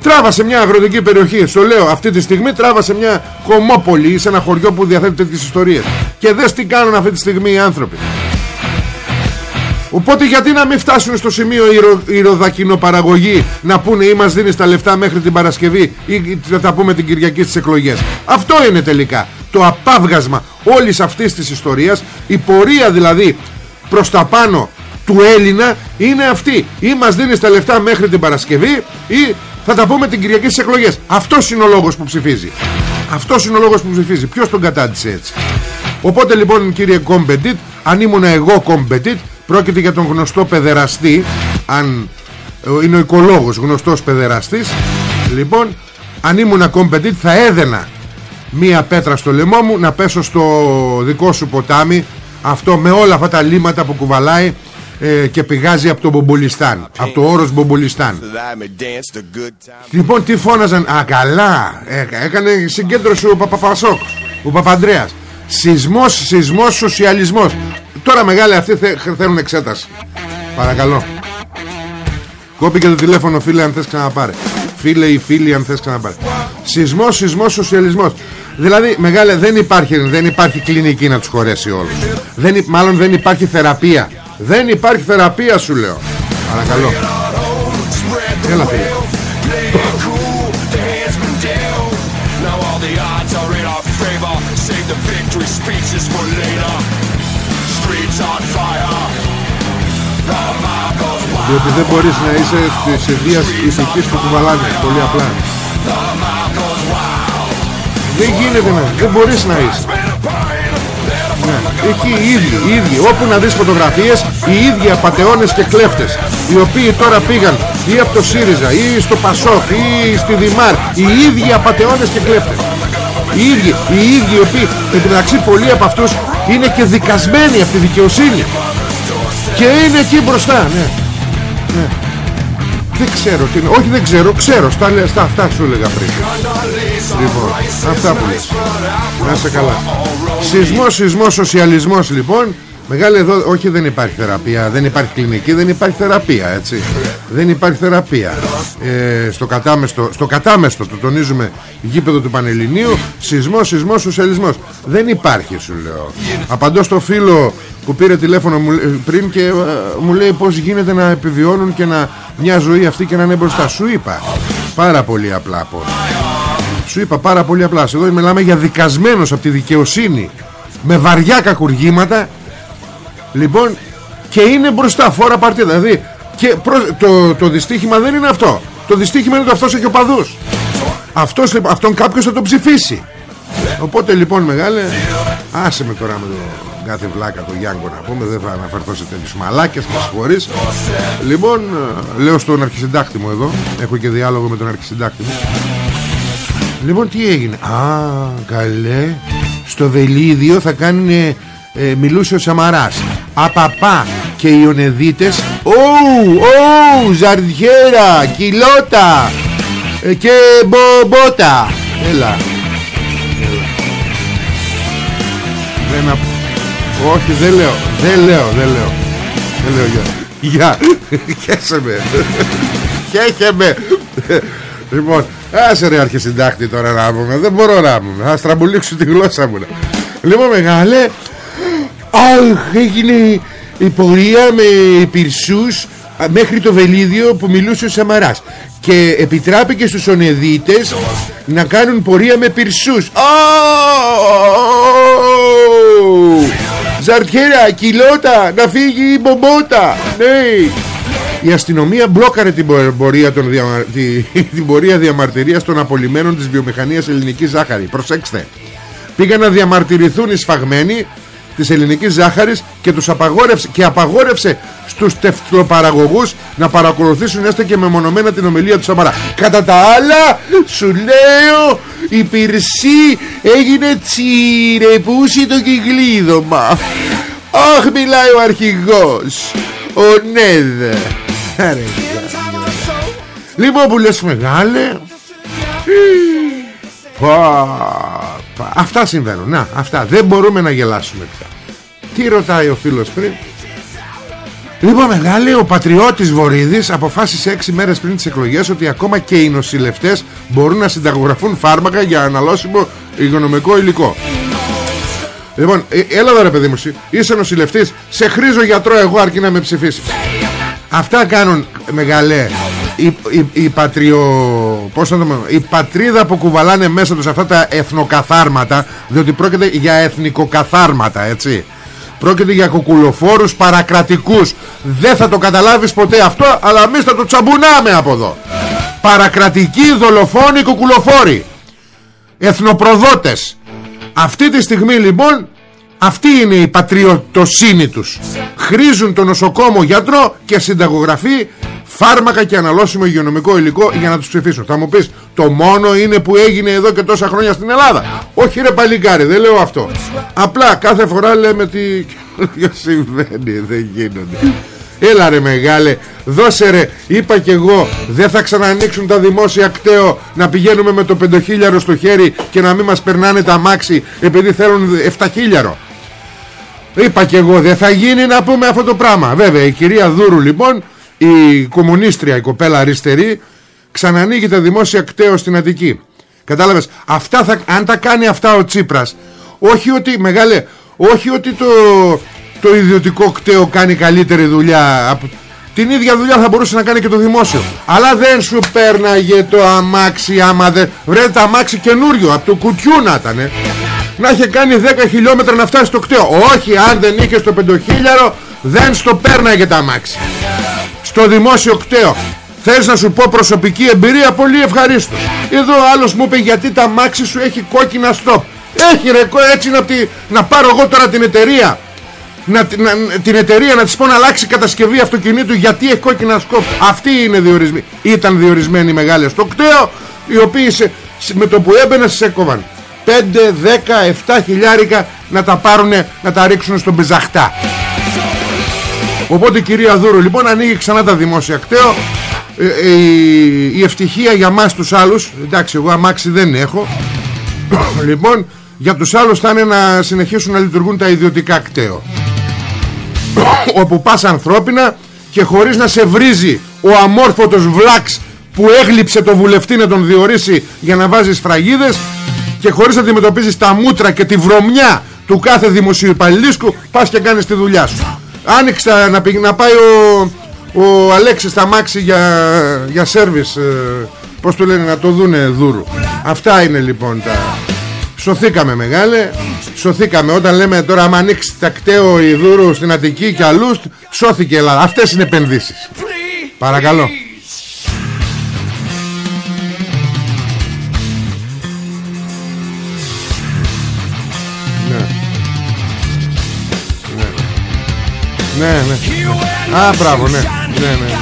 A: τράβασε μια αγροτική περιοχή στο λέω αυτή τη στιγμή τράβασε μια κομμόπολη σε ένα χωριό που διαθέτει τέτοιες ιστορίες και δες τι κάνουν αυτή τη στιγμή οι άνθρωποι Οπότε γιατί να μην φτάσουν στο σημείο η, ρο, παραγωγή να πούνε ή μας δίνεις τα λεφτά μέχρι την Παρασκευή ή θα τα πούμε την Κυριακή στις εκλογές. Αυτό είναι τελικά το απάβγασμα όλης αυτής της ιστορίας, η πορεία δηλαδή προς τα πάνω του Έλληνα είναι αυτή. Ή μας δίνεις τα λεφτά μέχρι την Παρασκευή ή θα τα πούμε την Κυριακή στις εκλογές. Αυτός είναι ο λόγος που ψηφίζει. Αυτός είναι ο λόγος που ψηφίζει. Ποιος τον κατάντησε έτσι. Οπότε λοιπόν κύριε Κον Μπεντίτ, αν ήμουν εγώ Κον Μπεντίτ, Πρόκειται για τον γνωστό παιδεραστή Αν ε, είναι ο οικολόγος γνωστός παιδεραστής Λοιπόν αν ήμουν Κον Μπεντίτ θα έδενα Μία πέτρα στο λαιμό μου Να πέσω στο δικό σου ποτάμι Αυτό με όλα αυτά τα λίματα που κουβαλάει ε, και πηγάζει από το Μπομπολιστάν από το όρος Μπομπολιστάν. Λοιπόν τι φώναζαν α καλά ε, έκανε συγκέντρωση ο Παπαπασόκ ο Παπαντρέας σεισμός, σεισμός, σοσιαλισμός. Τώρα μεγάλοι αυτοί θέλουν εξέταση. Παρακαλώ. Κόπηκε το τηλέφωνο φίλε αν θες ξαναπάρε. Φίλε ή φίλοι αν θες ξαναπάρε. Σεισμός, σεισμός, σοσιαλισμός. Δηλαδή μεγάλε δεν υπάρχει, δεν υπάρχει κλινική να τους χωρέσει όλους. Δεν, Μάλλον δεν υπάρχει θεραπεία Δεν υπάρχει θεραπεία σου λέω. Παρακαλώ. Έλα φίλε. Διότι δεν μπορείς να είσαι της ιδίας ηθικής που κουβαλάνε Πολύ απλά. Δεν γίνεται να Δεν μπορείς να είσαι. ναι. Εκεί οι ίδιοι, οι ίδιοι Όπου να δεις φωτογραφίες Οι ίδιοι απατεώνες και κλέφτες Οι οποίοι τώρα πήγαν ή από το ΣΥΡΙΖΑ Ή στο ΠΑΣΟΚ Ή στη ΔΙΜΑΡ Οι ίδιοι απατεώνες και κλέφτες οι ίδιοι, οι ίδιοι οι οποίοι μεταξύ πολλοί από αυτούς είναι και δικασμένοι από τη δικαιοσύνη Και είναι εκεί μπροστά ναι. ναι. Δεν ξέρω τι είναι. Όχι δεν ξέρω, ξέρω. Στα, στα αυτά σου έλεγα πριν. Λοιπόν, αυτά που λες. Να σε καλά. Σεισμός, σεισμός, σοσιαλισμός λοιπόν. Μεγάλη εδώ, όχι δεν υπάρχει θεραπεία, δεν υπάρχει κλινική, δεν υπάρχει θεραπεία, έτσι. Δεν υπάρχει θεραπεία. Ε, στο κατάμεστο, στο κατάμεστο, το τονίζουμε, γήπεδο του Πανελληνίου, σεισμός, σεισμός, σοσιαλισμός. Δεν υπάρχει, σου λέω. Απαντώ στο φίλο που πήρε τηλέφωνο μου, πριν και ε, μου λέει πώς γίνεται να επιβιώνουν και να μια ζωή αυτή και να είναι μπροστά. Σου είπα πάρα πολύ απλά πώς. Σου είπα πάρα πολύ απλά. Εδώ μιλάμε για δικασμένος από τη δικαιοσύνη. Με βαριά κακουργήματα. Λοιπόν και είναι μπροστά φόρα παρτίδα. Δηλαδή και το, το δυστύχημα δεν είναι αυτό. Το δυστύχημα είναι ότι αυτός έχει οπαδούς αυτός, λοιπόν, Αυτόν κάποιος θα τον ψηφίσει. Οπότε λοιπόν μεγάλε Άσε με τώρα με το κάθε βλάκα το Γιάνγκο να πούμε. Δεν θα αναφερθώ σε τέτοιους μαλάκες Με συγχωρείς Λοιπόν λέω στον αρχισυντάκτη μου εδώ. Έχω και διάλογο με τον αρχισυντάκτη μου Λοιπόν τι έγινε; Α καλέ. Στο Βελίδιο θα κάνουν ε, Μιλούσε ο Σαμαράς. Απαπά και οι Ονεδίτες Ωου, ωου, Ζαρδιέρα, Κιλότα ε, Και Μπομπότα. Έλα. Δεν Όχι δεν λέω Δεν λέω δεν λέω. Δεν λέω για Γεια. Χέσε με. Χέχε με Λοιπόν Άσε ρε αρχισυντάκτη τώρα να πούμε. Δεν μπορώ να πούμε. Θα στραμπουλήξω τη γλώσσα μου Λοιπόν μεγάλε Αχ έγινε η πορεία με πυρσούς μέχρι το Βελίδιο που μιλούσε ο Σαμαράς. Και επιτράπηκε στους ονεδίτες να κάνουν πορεία με πυρσούς Ζαρτιέρα, κιλότα, να φύγει η μπομπότα. Ναι η αστυνομία μπλόκαρε την πορεία, των διαμα... την πορεία διαμαρτυρίας των απολυμένων της βιομηχανίας ελληνικής ζάχαρης. Προσέξτε. Πήγαν να διαμαρτυρηθούν οι σφαγμένοι της ελληνικής ζάχαρης και, τους απαγόρευσε, και απαγόρευσε στους τεφτλοπαραγωγούς να παρακολουθήσουν έστω και μεμονωμένα την ομιλία του Σαμαρά. Κατά τα άλλα, σου λέω, η πυρσή έγινε τσιρεπούση το κυκλίδωμα. Αχ, μιλάει ο αρχηγός, ο Νέδ. Λοιπόν που λες μεγάλε Αυτά συμβαίνουν. Να αυτά. Δεν μπορούμε να γελάσουμε πια. Τι ρωτάει ο φίλος πριν; Λοιπόν μεγάλη Ο πατριώτης Βορύδης αποφάσισε 6 μέρες πριν τις εκλογές Ότι ακόμα και οι νοσηλευτές Μπορούν να συνταγογραφούν φάρμακα Για αναλώσιμο υγειονομικό υλικό. Λοιπόν, ε, έλα εδώ ρε παιδί μου Είσαι νοσηλευτής, σε χρήζω γιατρό εγώ αρκεί να με ψηφίσεις Αυτά κάνουν μεγαλέ. Η, η, η, πατριο... Πώς το η πατρίδα που κουβαλάνε μέσα τους αυτά τα εθνοκαθάρματα διότι πρόκειται για εθνικοκαθάρματα έτσι. Πρόκειται για κουκουλοφόρους παρακρατικούς. Δεν θα το καταλάβεις ποτέ αυτό αλλά εμείς θα το τσαμπουνάμε από εδώ. Παρακρατικοί δολοφόνοι κουκουλοφόροι εθνοπροδότες. Αυτή τη στιγμή λοιπόν αυτή είναι η πατριωτοσύνη τους Χρίζουν το νοσοκόμο γιατρό και συνταγογραφεί φάρμακα και αναλώσιμο υγειονομικό υλικό για να τους ψηφίσουν. Θα μου πεις το μόνο είναι που έγινε εδώ και τόσα χρόνια στην Ελλάδα. Όχι ρε παλικάρι δεν λέω αυτό. Απλά κάθε φορά λέμε τι συμβαίνει δεν γίνονται. Έλα ρε μεγάλε Δώσε ρε Είπα και εγώ Δεν θα ξανανοίξουν τα δημόσια κταίο Να πηγαίνουμε με το πεντοχίλιαρο στο χέρι Και να μην μας περνάνε τα μάξι Επειδή θέλουν 7 Είπα και εγώ δεν θα γίνει να πούμε αυτό το πράγμα. Βέβαια η κυρία Δούρου λοιπόν Η κομμουνίστρια η κοπέλα αριστερή Ξανανοίγει τα δημόσια κταίο στην Αττική. Κατάλαβες αυτά θα, Αν τα κάνει αυτά ο Τσίπρας Όχι ότι μεγάλε Όχι ότι το, το ιδιωτικό κταίο κάνει καλύτερη δουλειά την ίδια δουλειά θα μπορούσε να κάνει και το δημόσιο. Αλλά δεν σου πέρναγε το αμάξι Άμα δεν βρε το αμάξι καινούριο Από το κουτιού να ήταν να είχε κάνει 10 χιλιόμετρα να φτάσει στο κτέο Όχι αν δεν είχε στο πεντοχίλιαρο Δεν στο πέρναγε τα αμάξι Στο δημόσιο κτέο Θες να σου πω προσωπική εμπειρία Πολύ ευχαρίστω. Εδώ ο άλλος μου είπε γιατί τα αμάξι σου έχει κόκκινα στόπ Έχει ρε έτσι να, να πάρω εγώ τώρα την εταιρεία. Να, να, την εταιρεία να της πω να αλλάξει κατασκευή αυτοκινήτου γιατί έχει κόκκινα σκόπ αυτοί είναι διορισμοί ήταν διορισμένοι μεγάλες στο κτέο οι οποίοι σε, με το που έμπαινε σε έκοβαν 5, 10, 7 χιλιάρικα να τα πάρουνε να τα ρίξουν στον πιζαχτά οπότε η κυρία Δούρου λοιπόν ανοίγει ξανά τα δημόσια κταίο ε, ε, η, η ευτυχία για μας τους άλλους εντάξει εγώ αμάξι δεν έχω. Λοιπόν για τους άλλους θα είναι να συνεχίσουν να λειτουργούν τα ιδιωτικά κταίο όπου πας ανθρώπινα και χωρίς να σε βρίζει ο αμόρφωτος βλάξ που έγλειψε το βουλευτή να τον διορίσει για να βάζεις φραγίδες και χωρίς να αντιμετωπίζεις τα μούτρα και τη βρωμιά του κάθε δημοσίου υπαλληλίσκου πας και κάνεις τη δουλειά σου. Άνοιξε να, να πάει ο, ο Αλέξης στα μάξι για, για σέρβις ε, πως το λένε να το δούνε δούρου. Αυτά είναι λοιπόν τα σωθήκαμε μεγάλε σωθήκαμε. Όταν λέμε τώρα άμα ανοίξεις τα κταίο η δούρου στην Αττική και αλλού σώθηκε η Ελλάδα. Αυτές είναι επενδύσεις. Παρακαλώ Ναι, ναι. Α, μπράβο, ναι. ναι, ναι.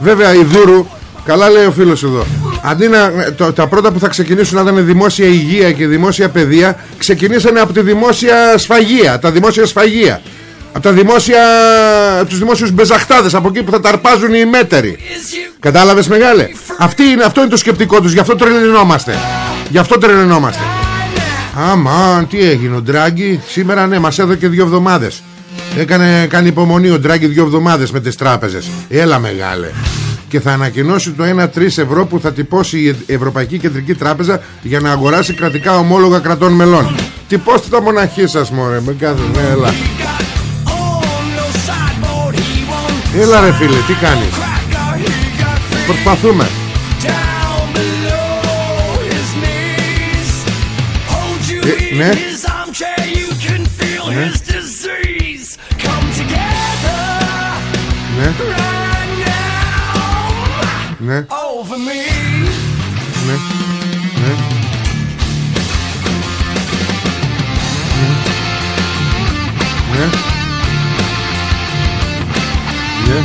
A: Βέβαια η Δούρου, καλά λέει ο φίλος εδώ. Αντί να, το, τα πρώτα που θα ξεκινήσουν να ήταν δημόσια υγεία και δημόσια παιδεία, ξεκινήσανε από τη δημόσια σφαγεία, τα δημόσια σφαγεία. Από τα δημόσια, από τους δημόσιους μπεζαχτάδες, από εκεί που θα ταρπάζουν οι μέτεροι. Κατάλαβες μεγάλε; Αυτή είναι, αυτό είναι το σκεπτικό τους, γι' αυτό τρελαινόμαστε. Γι' αυτό τρελαινόμαστε. Άμα, τι έγινε ο Ντράγκη, σήμερα ναι, μας έδωκε δύο εβδομάδες. Έκανε, κάνει υπομονή ο Ντράγκη δύο εβδομάδες με τις τράπεζες. Έλα μεγάλε. Και θα ανακοινώσει το 1-3 ευρώ που θα τυπώσει η Ευρωπαϊκή Κεντρική Τράπεζα Για να αγοράσει κρατικά ομόλογα κρατών μελών. Τυπώστε τα μοναχή σας μωρέ Με κάθε ναι, έλα. Έλα ρε φίλε τι κάνεις; Προσπαθούμε. Ε, ναι. ναι. Ναι. Ναι. Ναι. Ναι. Ναι. Ναι.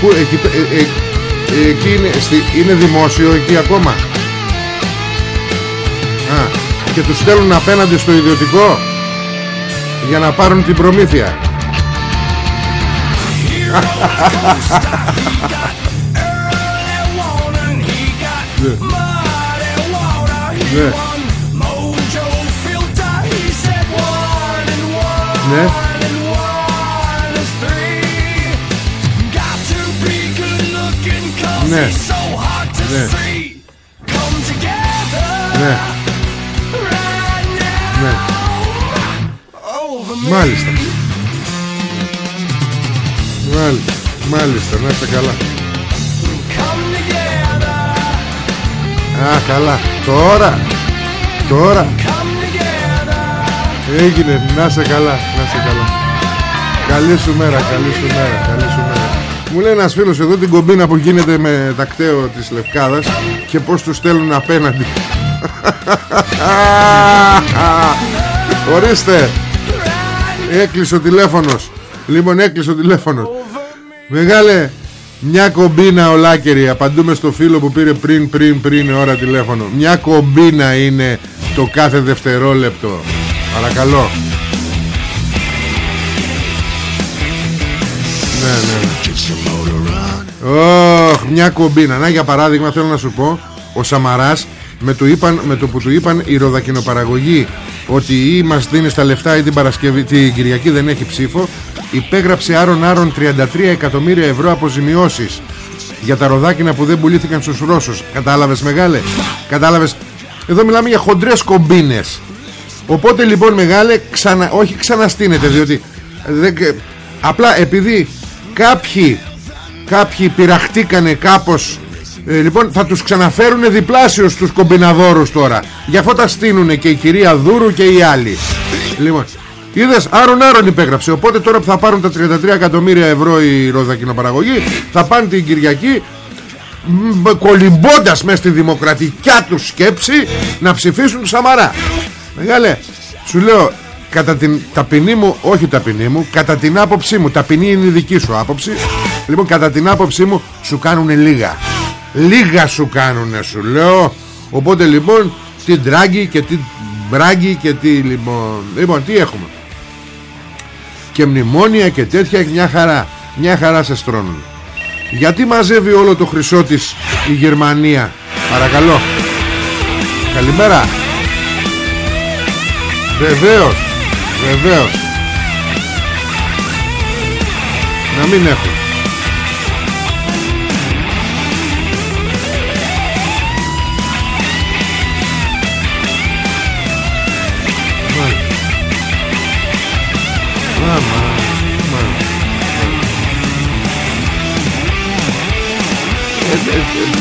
A: Πού, εκεί, ε, ε, εκεί είναι, είναι δημόσιο εκεί ακόμα; Και τους στέλνουν απέναντι στο ιδιωτικό για να πάρουν την προμήθεια ναι. Ναι. Ναι. Ναι. Ναι. Ναι. Ναι. Μάλιστα. Μάλιστα. Μάλιστα. Να είστε καλά. Α, καλά. Τώρα. Τώρα. Έγινε. Να είστε καλά. Να είστε καλά. Καλή σου μέρα. Καλή σου μέρα. Καλή σου μέρα. Μου λέει ένας φίλος εδώ την κομπίνα που γίνεται με τα κταίο της Λευκάδας και πως τους στέλνουν απέναντι. Ορίστε. Έκλεισε ο τηλέφωνος. Λοιπόν έκλεισε ο τηλέφωνος. Μεγάλε Μια κομπίνα ολάκερη. Απαντούμε στο φίλο που πήρε πριν πριν πριν ώρα τηλέφωνο. Μια κομπίνα είναι Το κάθε δευτερόλεπτο. Παρακαλώ. Ναι ναι Oh, μια κομπίνα. Να για παράδειγμα θέλω να σου πω Ο Σαμαράς με το, είπαν, με το που του είπαν η ροδακινοπαραγωγή ότι ή μας δίνεις τα λεφτά ή την, Παρασκευή, την Κυριακή δεν έχει ψήφο υπέγραψε άρον άρον 33 εκατομμύρια ευρώ αποζημιώσεις για τα ροδάκινα που δεν πουλήθηκαν στους Ρώσους. Κατάλαβες μεγάλε; Κατάλαβες; Εδώ μιλάμε για χοντρές κομπίνες. Οπότε λοιπόν μεγάλε ξανα, όχι ξαναστείνεται διότι δεν, απλά επειδή κάποιοι κάποιοι πειραχτήκανε κάπως ε, λοιπόν θα τους ξαναφέρουν διπλάσιος στους κομπιναδόρους τώρα. Γι' αυτό τα στείλουν και η κυρία Δούρου και οι άλλοι. Λοιπόν Είδες άρον άρον υπέγραψε. Οπότε τώρα που θα πάρουν τα 33 εκατομμύρια ευρώ η ροδακινοπαραγωγή Θα πάνε την Κυριακή Κολυμπώντας μέσα στη δημοκρατικιά τους σκέψη Να ψηφίσουν τους Σαμαρά. Μεγάλε Σου λέω κατά την ταπεινή μου Όχι ταπεινή μου Κατά την άποψή μου Ταπεινή είναι η δική σου άποψη Λοιπόν κατά την άποψή μου Σου κάνουν λίγα Λίγα σου κάνουνε σου λέω. Οπότε λοιπόν τι ντράγκη και τι μπράγκη και τι λοιπόν Λοιπόν τι έχουμε. Και μνημόνια και τέτοια μια χαρά. Μια χαρά σε στρώνουν. Γιατί μαζεύει όλο το χρυσό της η Γερμανία; Παρακαλώ. Καλημέρα. Βεβαίως. Βεβαίως. Να μην έχουν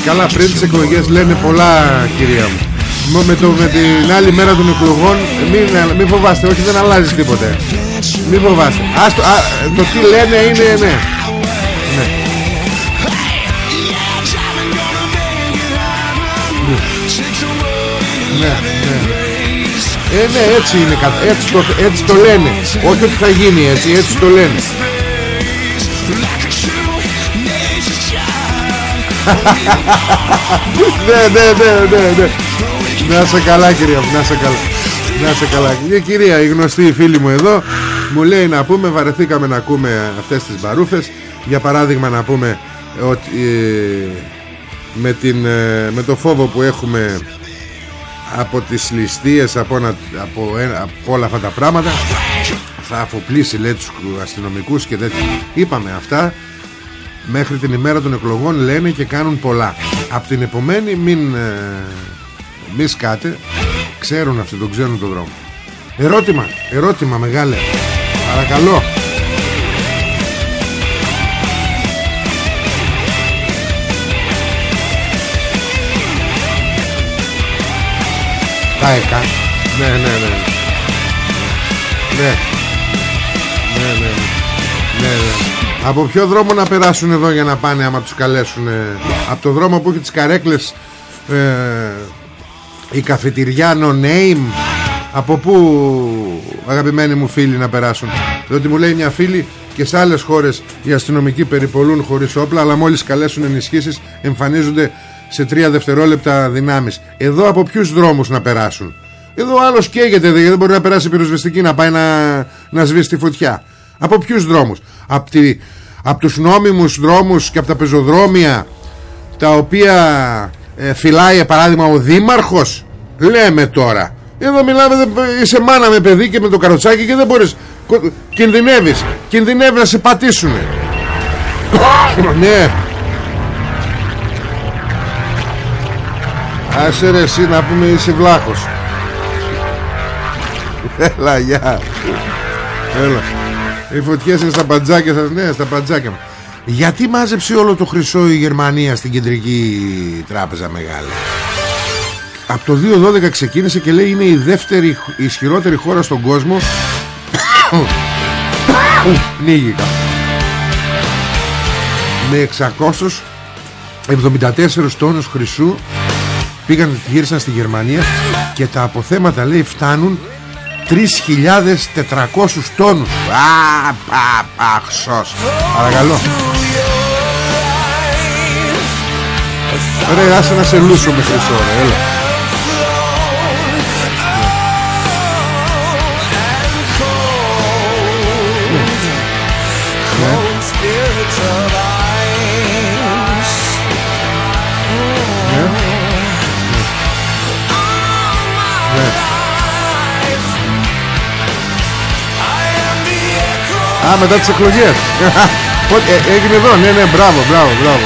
A: Καλά πριν τις εκλογές λένε πολλά κυρία μου. Με, το, με την άλλη μέρα των εκλογών μην, μην φοβάστε όχι δεν αλλάζει τίποτε. Μην φοβάστε. Ας το, το τι λένε είναι ναι. Ναι. Ναι, ναι. Ε, ναι, έτσι είναι, έτσι το, έτσι το λένε. Όχι ότι θα γίνει έτσι, έτσι το λένε ναι, ναι, ναι, ναι, ναι. Να σε καλά κυρία μου, να σε καλά. Να σε καλά. Η κυρία, η γνωστή φίλη μου εδώ, μου λέει να πούμε, βαρεθήκαμε να ακούμε αυτές τις μπαρούφες. Για παράδειγμα να πούμε ότι ε, με, την, ε, με το φόβο που έχουμε από τις ληστείες από, από, από όλα αυτά τα πράγματα θα αφοπλίσει λέει τους αστυνομικούς και τέτοια είπαμε αυτά μέχρι την ημέρα των εκλογών λένε και κάνουν πολλά. Από την επομένη μην ε, μη σκάτε. Ξέρουν αυτοί τον ξέρουν τον δρόμο. Ερώτημα, ερώτημα μεγάλε. Παρακαλώ. Τα έκα Ναι ναι ναι Ναι. Ναι από ποιο δρόμο να περάσουν εδώ για να πάνε άμα τους καλέσουν Από το δρόμο που έχει τις καρέκλες ε, Η καφετηριά no name Από πού αγαπημένοι μου φίλοι να περάσουν; Διότι μου λέει μια φίλη και σε άλλες χώρες οι αστυνομικοί περιπολούν χωρίς όπλα Αλλά μόλις καλέσουν ενισχύσεις εμφανίζονται σε τρία δευτερόλεπτα δυνάμεις. Εδώ από ποιους δρόμους να περάσουν; Εδώ ο άλλος καίγεται δεν μπορεί να περάσει πυροσβεστική να πάει να, να σβήσει τη φωτιά από ποιους δρόμους; Από, τη, από τους νόμιμους δρόμους και από τα πεζοδρόμια Τα οποία ε, φυλάει παράδειγμα ο Δήμαρχος; Λέμε τώρα. Εδώ μιλάμε είσαι μάνα με παιδί και με το καροτσάκι Και δεν μπορείς. Κινδυνεύεις. Κινδυνεύεις να σε πατήσουνε. Ναι. Άσε ρε εσύ να πούμε είσαι βλάχος. Έλα γεια. Έλα οι φωτιές είναι στα παντζάκια σας. Ναι στα παντζάκια μου. Γιατί μάζεψε όλο το χρυσό η Γερμανία Στην κεντρική τράπεζα μεγάλη; Από το 2012 ξεκίνησε και λέει Είναι η δεύτερη ισχυρότερη χώρα στον κόσμο. Πνίγηκα. Με 674 τόνους χρυσού Πήγαν, γύρισαν στη Γερμανία Και τα αποθέματα λέει φτάνουν 3.400 τόνους. Α, πα, παχσός Παρακαλώ. Ρε άσε να σε λούσω με χρυσό ρε Έλα Α, μετά τις εκλογές. Ε, Έγινε εδώ, ναι, ναι, μπράβο, μπράβο, μπράβο.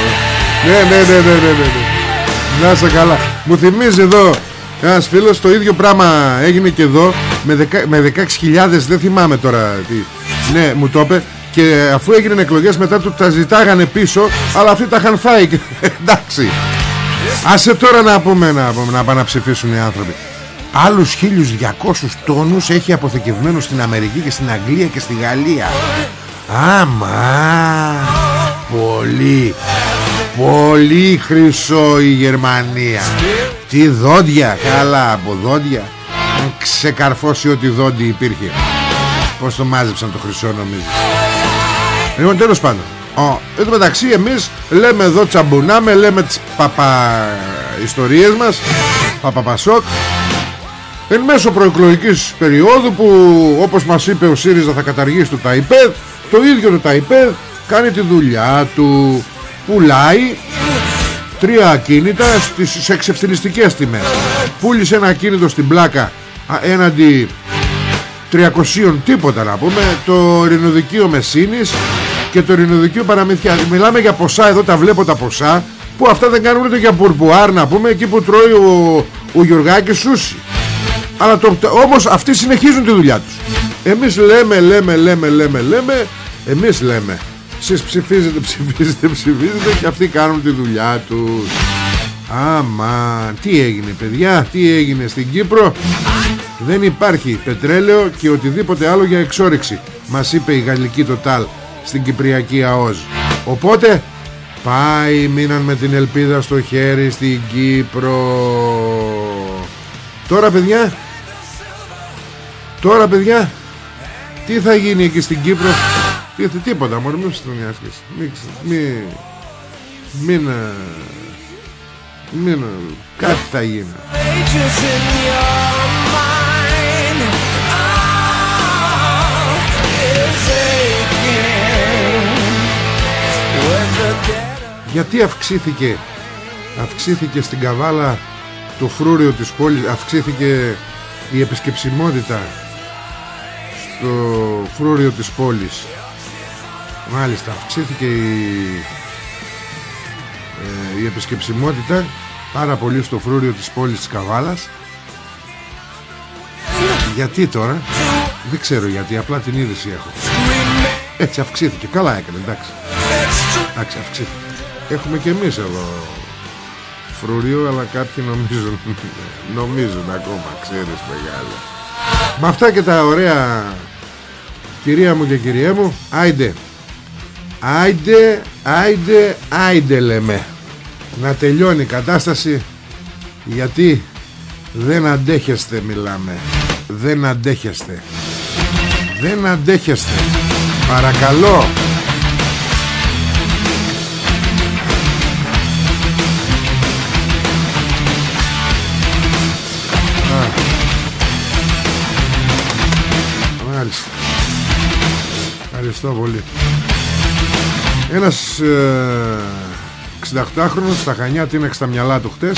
A: Ναι, ναι, ναι, ναι, ναι, ναι, ναι. Να είσαι καλά. Μου θυμίζει εδώ ένας φίλος το ίδιο πράγμα έγινε και εδώ με, δεκα, με 16.000 δεν θυμάμαι τώρα τι. Ναι μου το είπε. Και αφού έγινε εκλογές μετά του τα ζητάγανε πίσω Αλλά αυτοί τα είχαν φάει. Εντάξει. Άσε τώρα να πούμε να, να πάνε να ψηφίσουν οι άνθρωποι Άλλους 1200 τόνους έχει αποθηκευμένο στην Αμερική και στην Αγγλία και στη Γαλλία. Άμα Πολύ Πολύ χρυσό η Γερμανία. Τι δόντια! Καλά από δόντια. Ξεκαρφώσει ό,τι δόντι υπήρχε. Πως το μάζεψαν το χρυσό νομίζω Λοιπόν τέλος πάντων. Ο, Εν τω μεταξύ εμείς λέμε εδώ τσαμπουνάμε Λέμε τις παπα ιστορίες μας. Παπαπασόκ εν μέσω προεκλογικής περίοδου που όπως μας είπε ο ΣΥΡΙΖΑ θα καταργήσει το ΤΑΙΠΕΔ το ίδιο το ΤΑΙΠΕΔ κάνει τη δουλειά του. Πουλάει τρία ακίνητα στις εξευθυλιστικές τιμές. Πούλησε ένα ακίνητο στην πλάκα έναντι 300 τίποτα να πούμε το Ειρηνοδικείο Μεσίνης και το Ειρηνοδικείο Παραμυθιά. Μιλάμε για ποσά εδώ τα βλέπω τα ποσά που αυτά δεν κάνουν ούτε για πουρπουάρ να πούμε εκεί που τρώει ο, ο Γιωργάκης σούσι αλλά το, όμως αυτοί συνεχίζουν τη δουλειά τους. Εμείς λέμε λέμε λέμε λέμε λέμε εμείς λέμε. Εσείς ψηφίζετε ψηφίζετε ψηφίζετε και αυτοί κάνουν τη δουλειά τους. Άμα τι έγινε παιδιά τι έγινε στην Κύπρο; Δεν υπάρχει πετρέλαιο και οτιδήποτε άλλο για εξόρυξη μας είπε η Γαλλική Total στην Κυπριακή ΑΟΖ. Οπότε πάει μείναν με την ελπίδα στο χέρι στην Κύπρο. Τώρα παιδιά τώρα παιδιά τι θα γίνει εκεί στην Κύπρο; Τι, τίποτα μόνο μην στον μην, μην, μην, μην, κάτι θα γίνει. Γιατί αυξήθηκε αυξήθηκε στην Καβάλα το φρούριο της πόλης αυξήθηκε η επισκεψιμότητα στο φρούριο της πόλης. Μάλιστα αυξήθηκε η, ε, η επισκεψιμότητα πάρα πολύ στο φρούριο της πόλης της Καβάλας. Γιατί τώρα; Δεν ξέρω γιατί απλά την είδηση έχω. Έτσι αυξήθηκε. Καλά έκανε εντάξει. Εντάξει αυξήθηκε. Έχουμε και εμείς εδώ φρούριο αλλά κάποιοι νομίζουν νομίζουν ακόμα ξέρεις μεγάλο. Με αυτά και τα ωραία κυρία μου και κυρία μου άιντε. Άιντε άιντε άιντε λέμε. Να τελειώνει η κατάσταση γιατί δεν αντέχεστε μιλάμε. Δεν αντέχεστε. Δεν αντέχεστε. Παρακαλώ Ευχαριστώ πολύ. Ένας ε, 68χρονος στα Χανιά τίναξε στα μυαλά του χτες.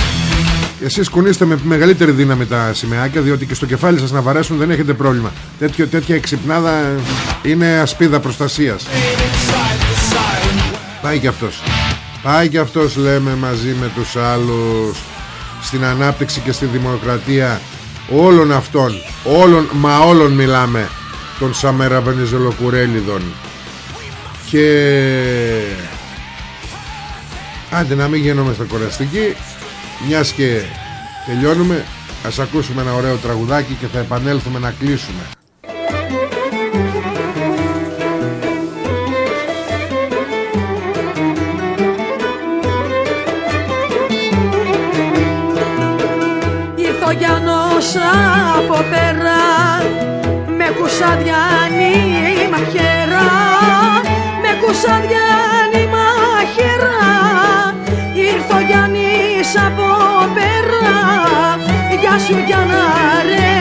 A: Εσείς κουνήστε με μεγαλύτερη δύναμη τα σημαίακια διότι και στο κεφάλι σας να βαρέσουν δεν έχετε πρόβλημα. Τέτοιο, τέτοια εξυπνάδα είναι ασπίδα προστασίας. Πάει και αυτός. Πάει και αυτός λέμε μαζί με τους άλλους. Στην ανάπτυξη και στη δημοκρατία όλων αυτών όλων, μα όλων μιλάμε των Σαμέρα Βενιζελοκουρέλιδων. Και άντε να μην γίνομαι στα κοραστική μιας και τελειώνουμε ας ακούσουμε ένα ωραίο τραγουδάκι και θα επανέλθουμε να κλείσουμε.
B: Ήρθε ο Γιάννος από πέρα. με κουσαδιάνι μαχαίρα με κουσαδιάνι μαχαίρα ήρθε ο Γιάννης από πέρα. Γεια σου Γιάννα ρε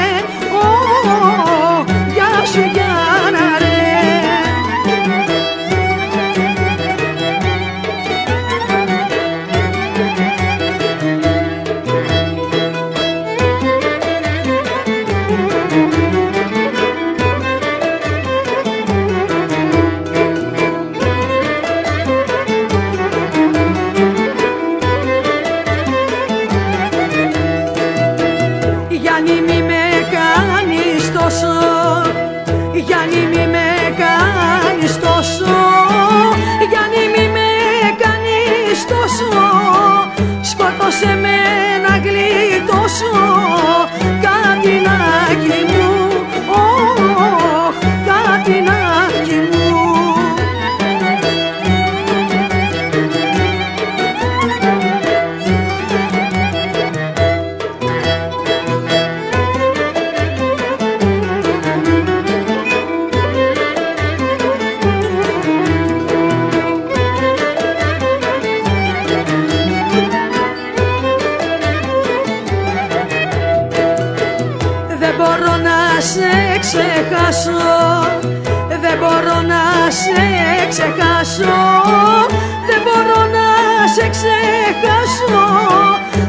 B: Γεια σου Γιάννα ξεχάσω Δεν μπορώ να σε ξεχάσω Δεν μπορώ να σε ξεχάσω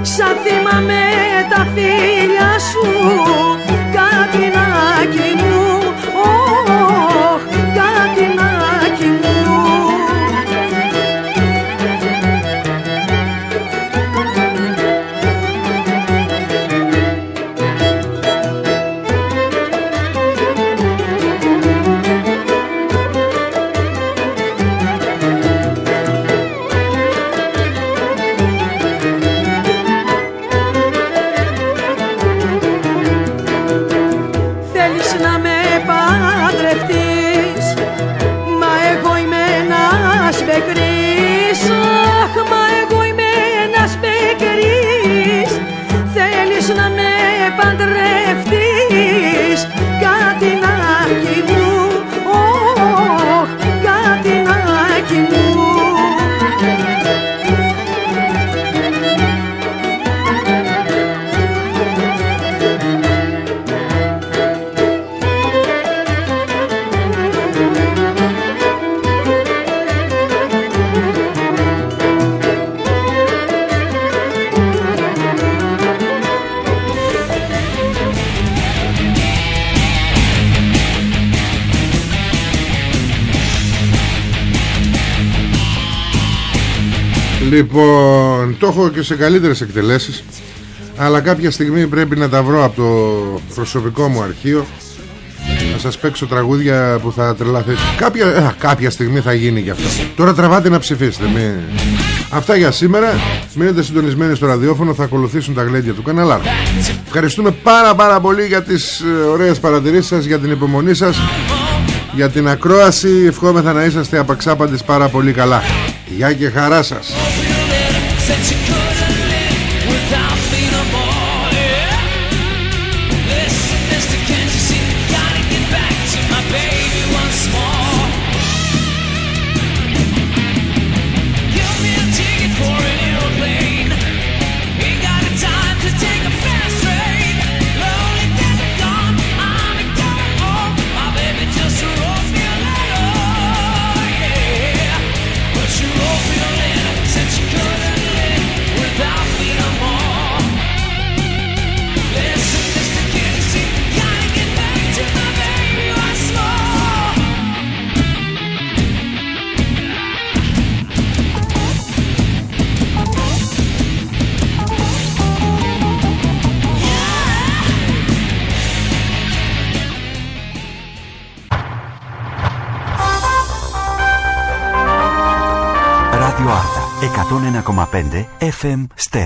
B: Σαν θυμάμαι τα φίλια σου
A: Λοιπόν, το έχω και σε καλύτερες εκτελέσεις Αλλά κάποια στιγμή πρέπει να τα βρω από το προσωπικό μου αρχείο. Να σας παίξω τραγούδια που θα τρελαθείτε. Κάποια, α, κάποια στιγμή θα γίνει και αυτό. Τώρα τραβάτε να ψηφίσετε μη... Αυτά για σήμερα. Μείνετε συντονισμένοι στο ραδιόφωνο Θα ακολουθήσουν τα γλέντια του καναλάρχου Ευχαριστούμε πάρα πάρα πολύ για τις ε, ωραίες παρατηρήσεις σας Για την υπομονή σας Για την ακρόαση. Ευχόμεθα να είσαστε απαξάπαντες πάρα πολύ καλά. Γεια και χαρά σας
C: Set you
D: FM Stereo.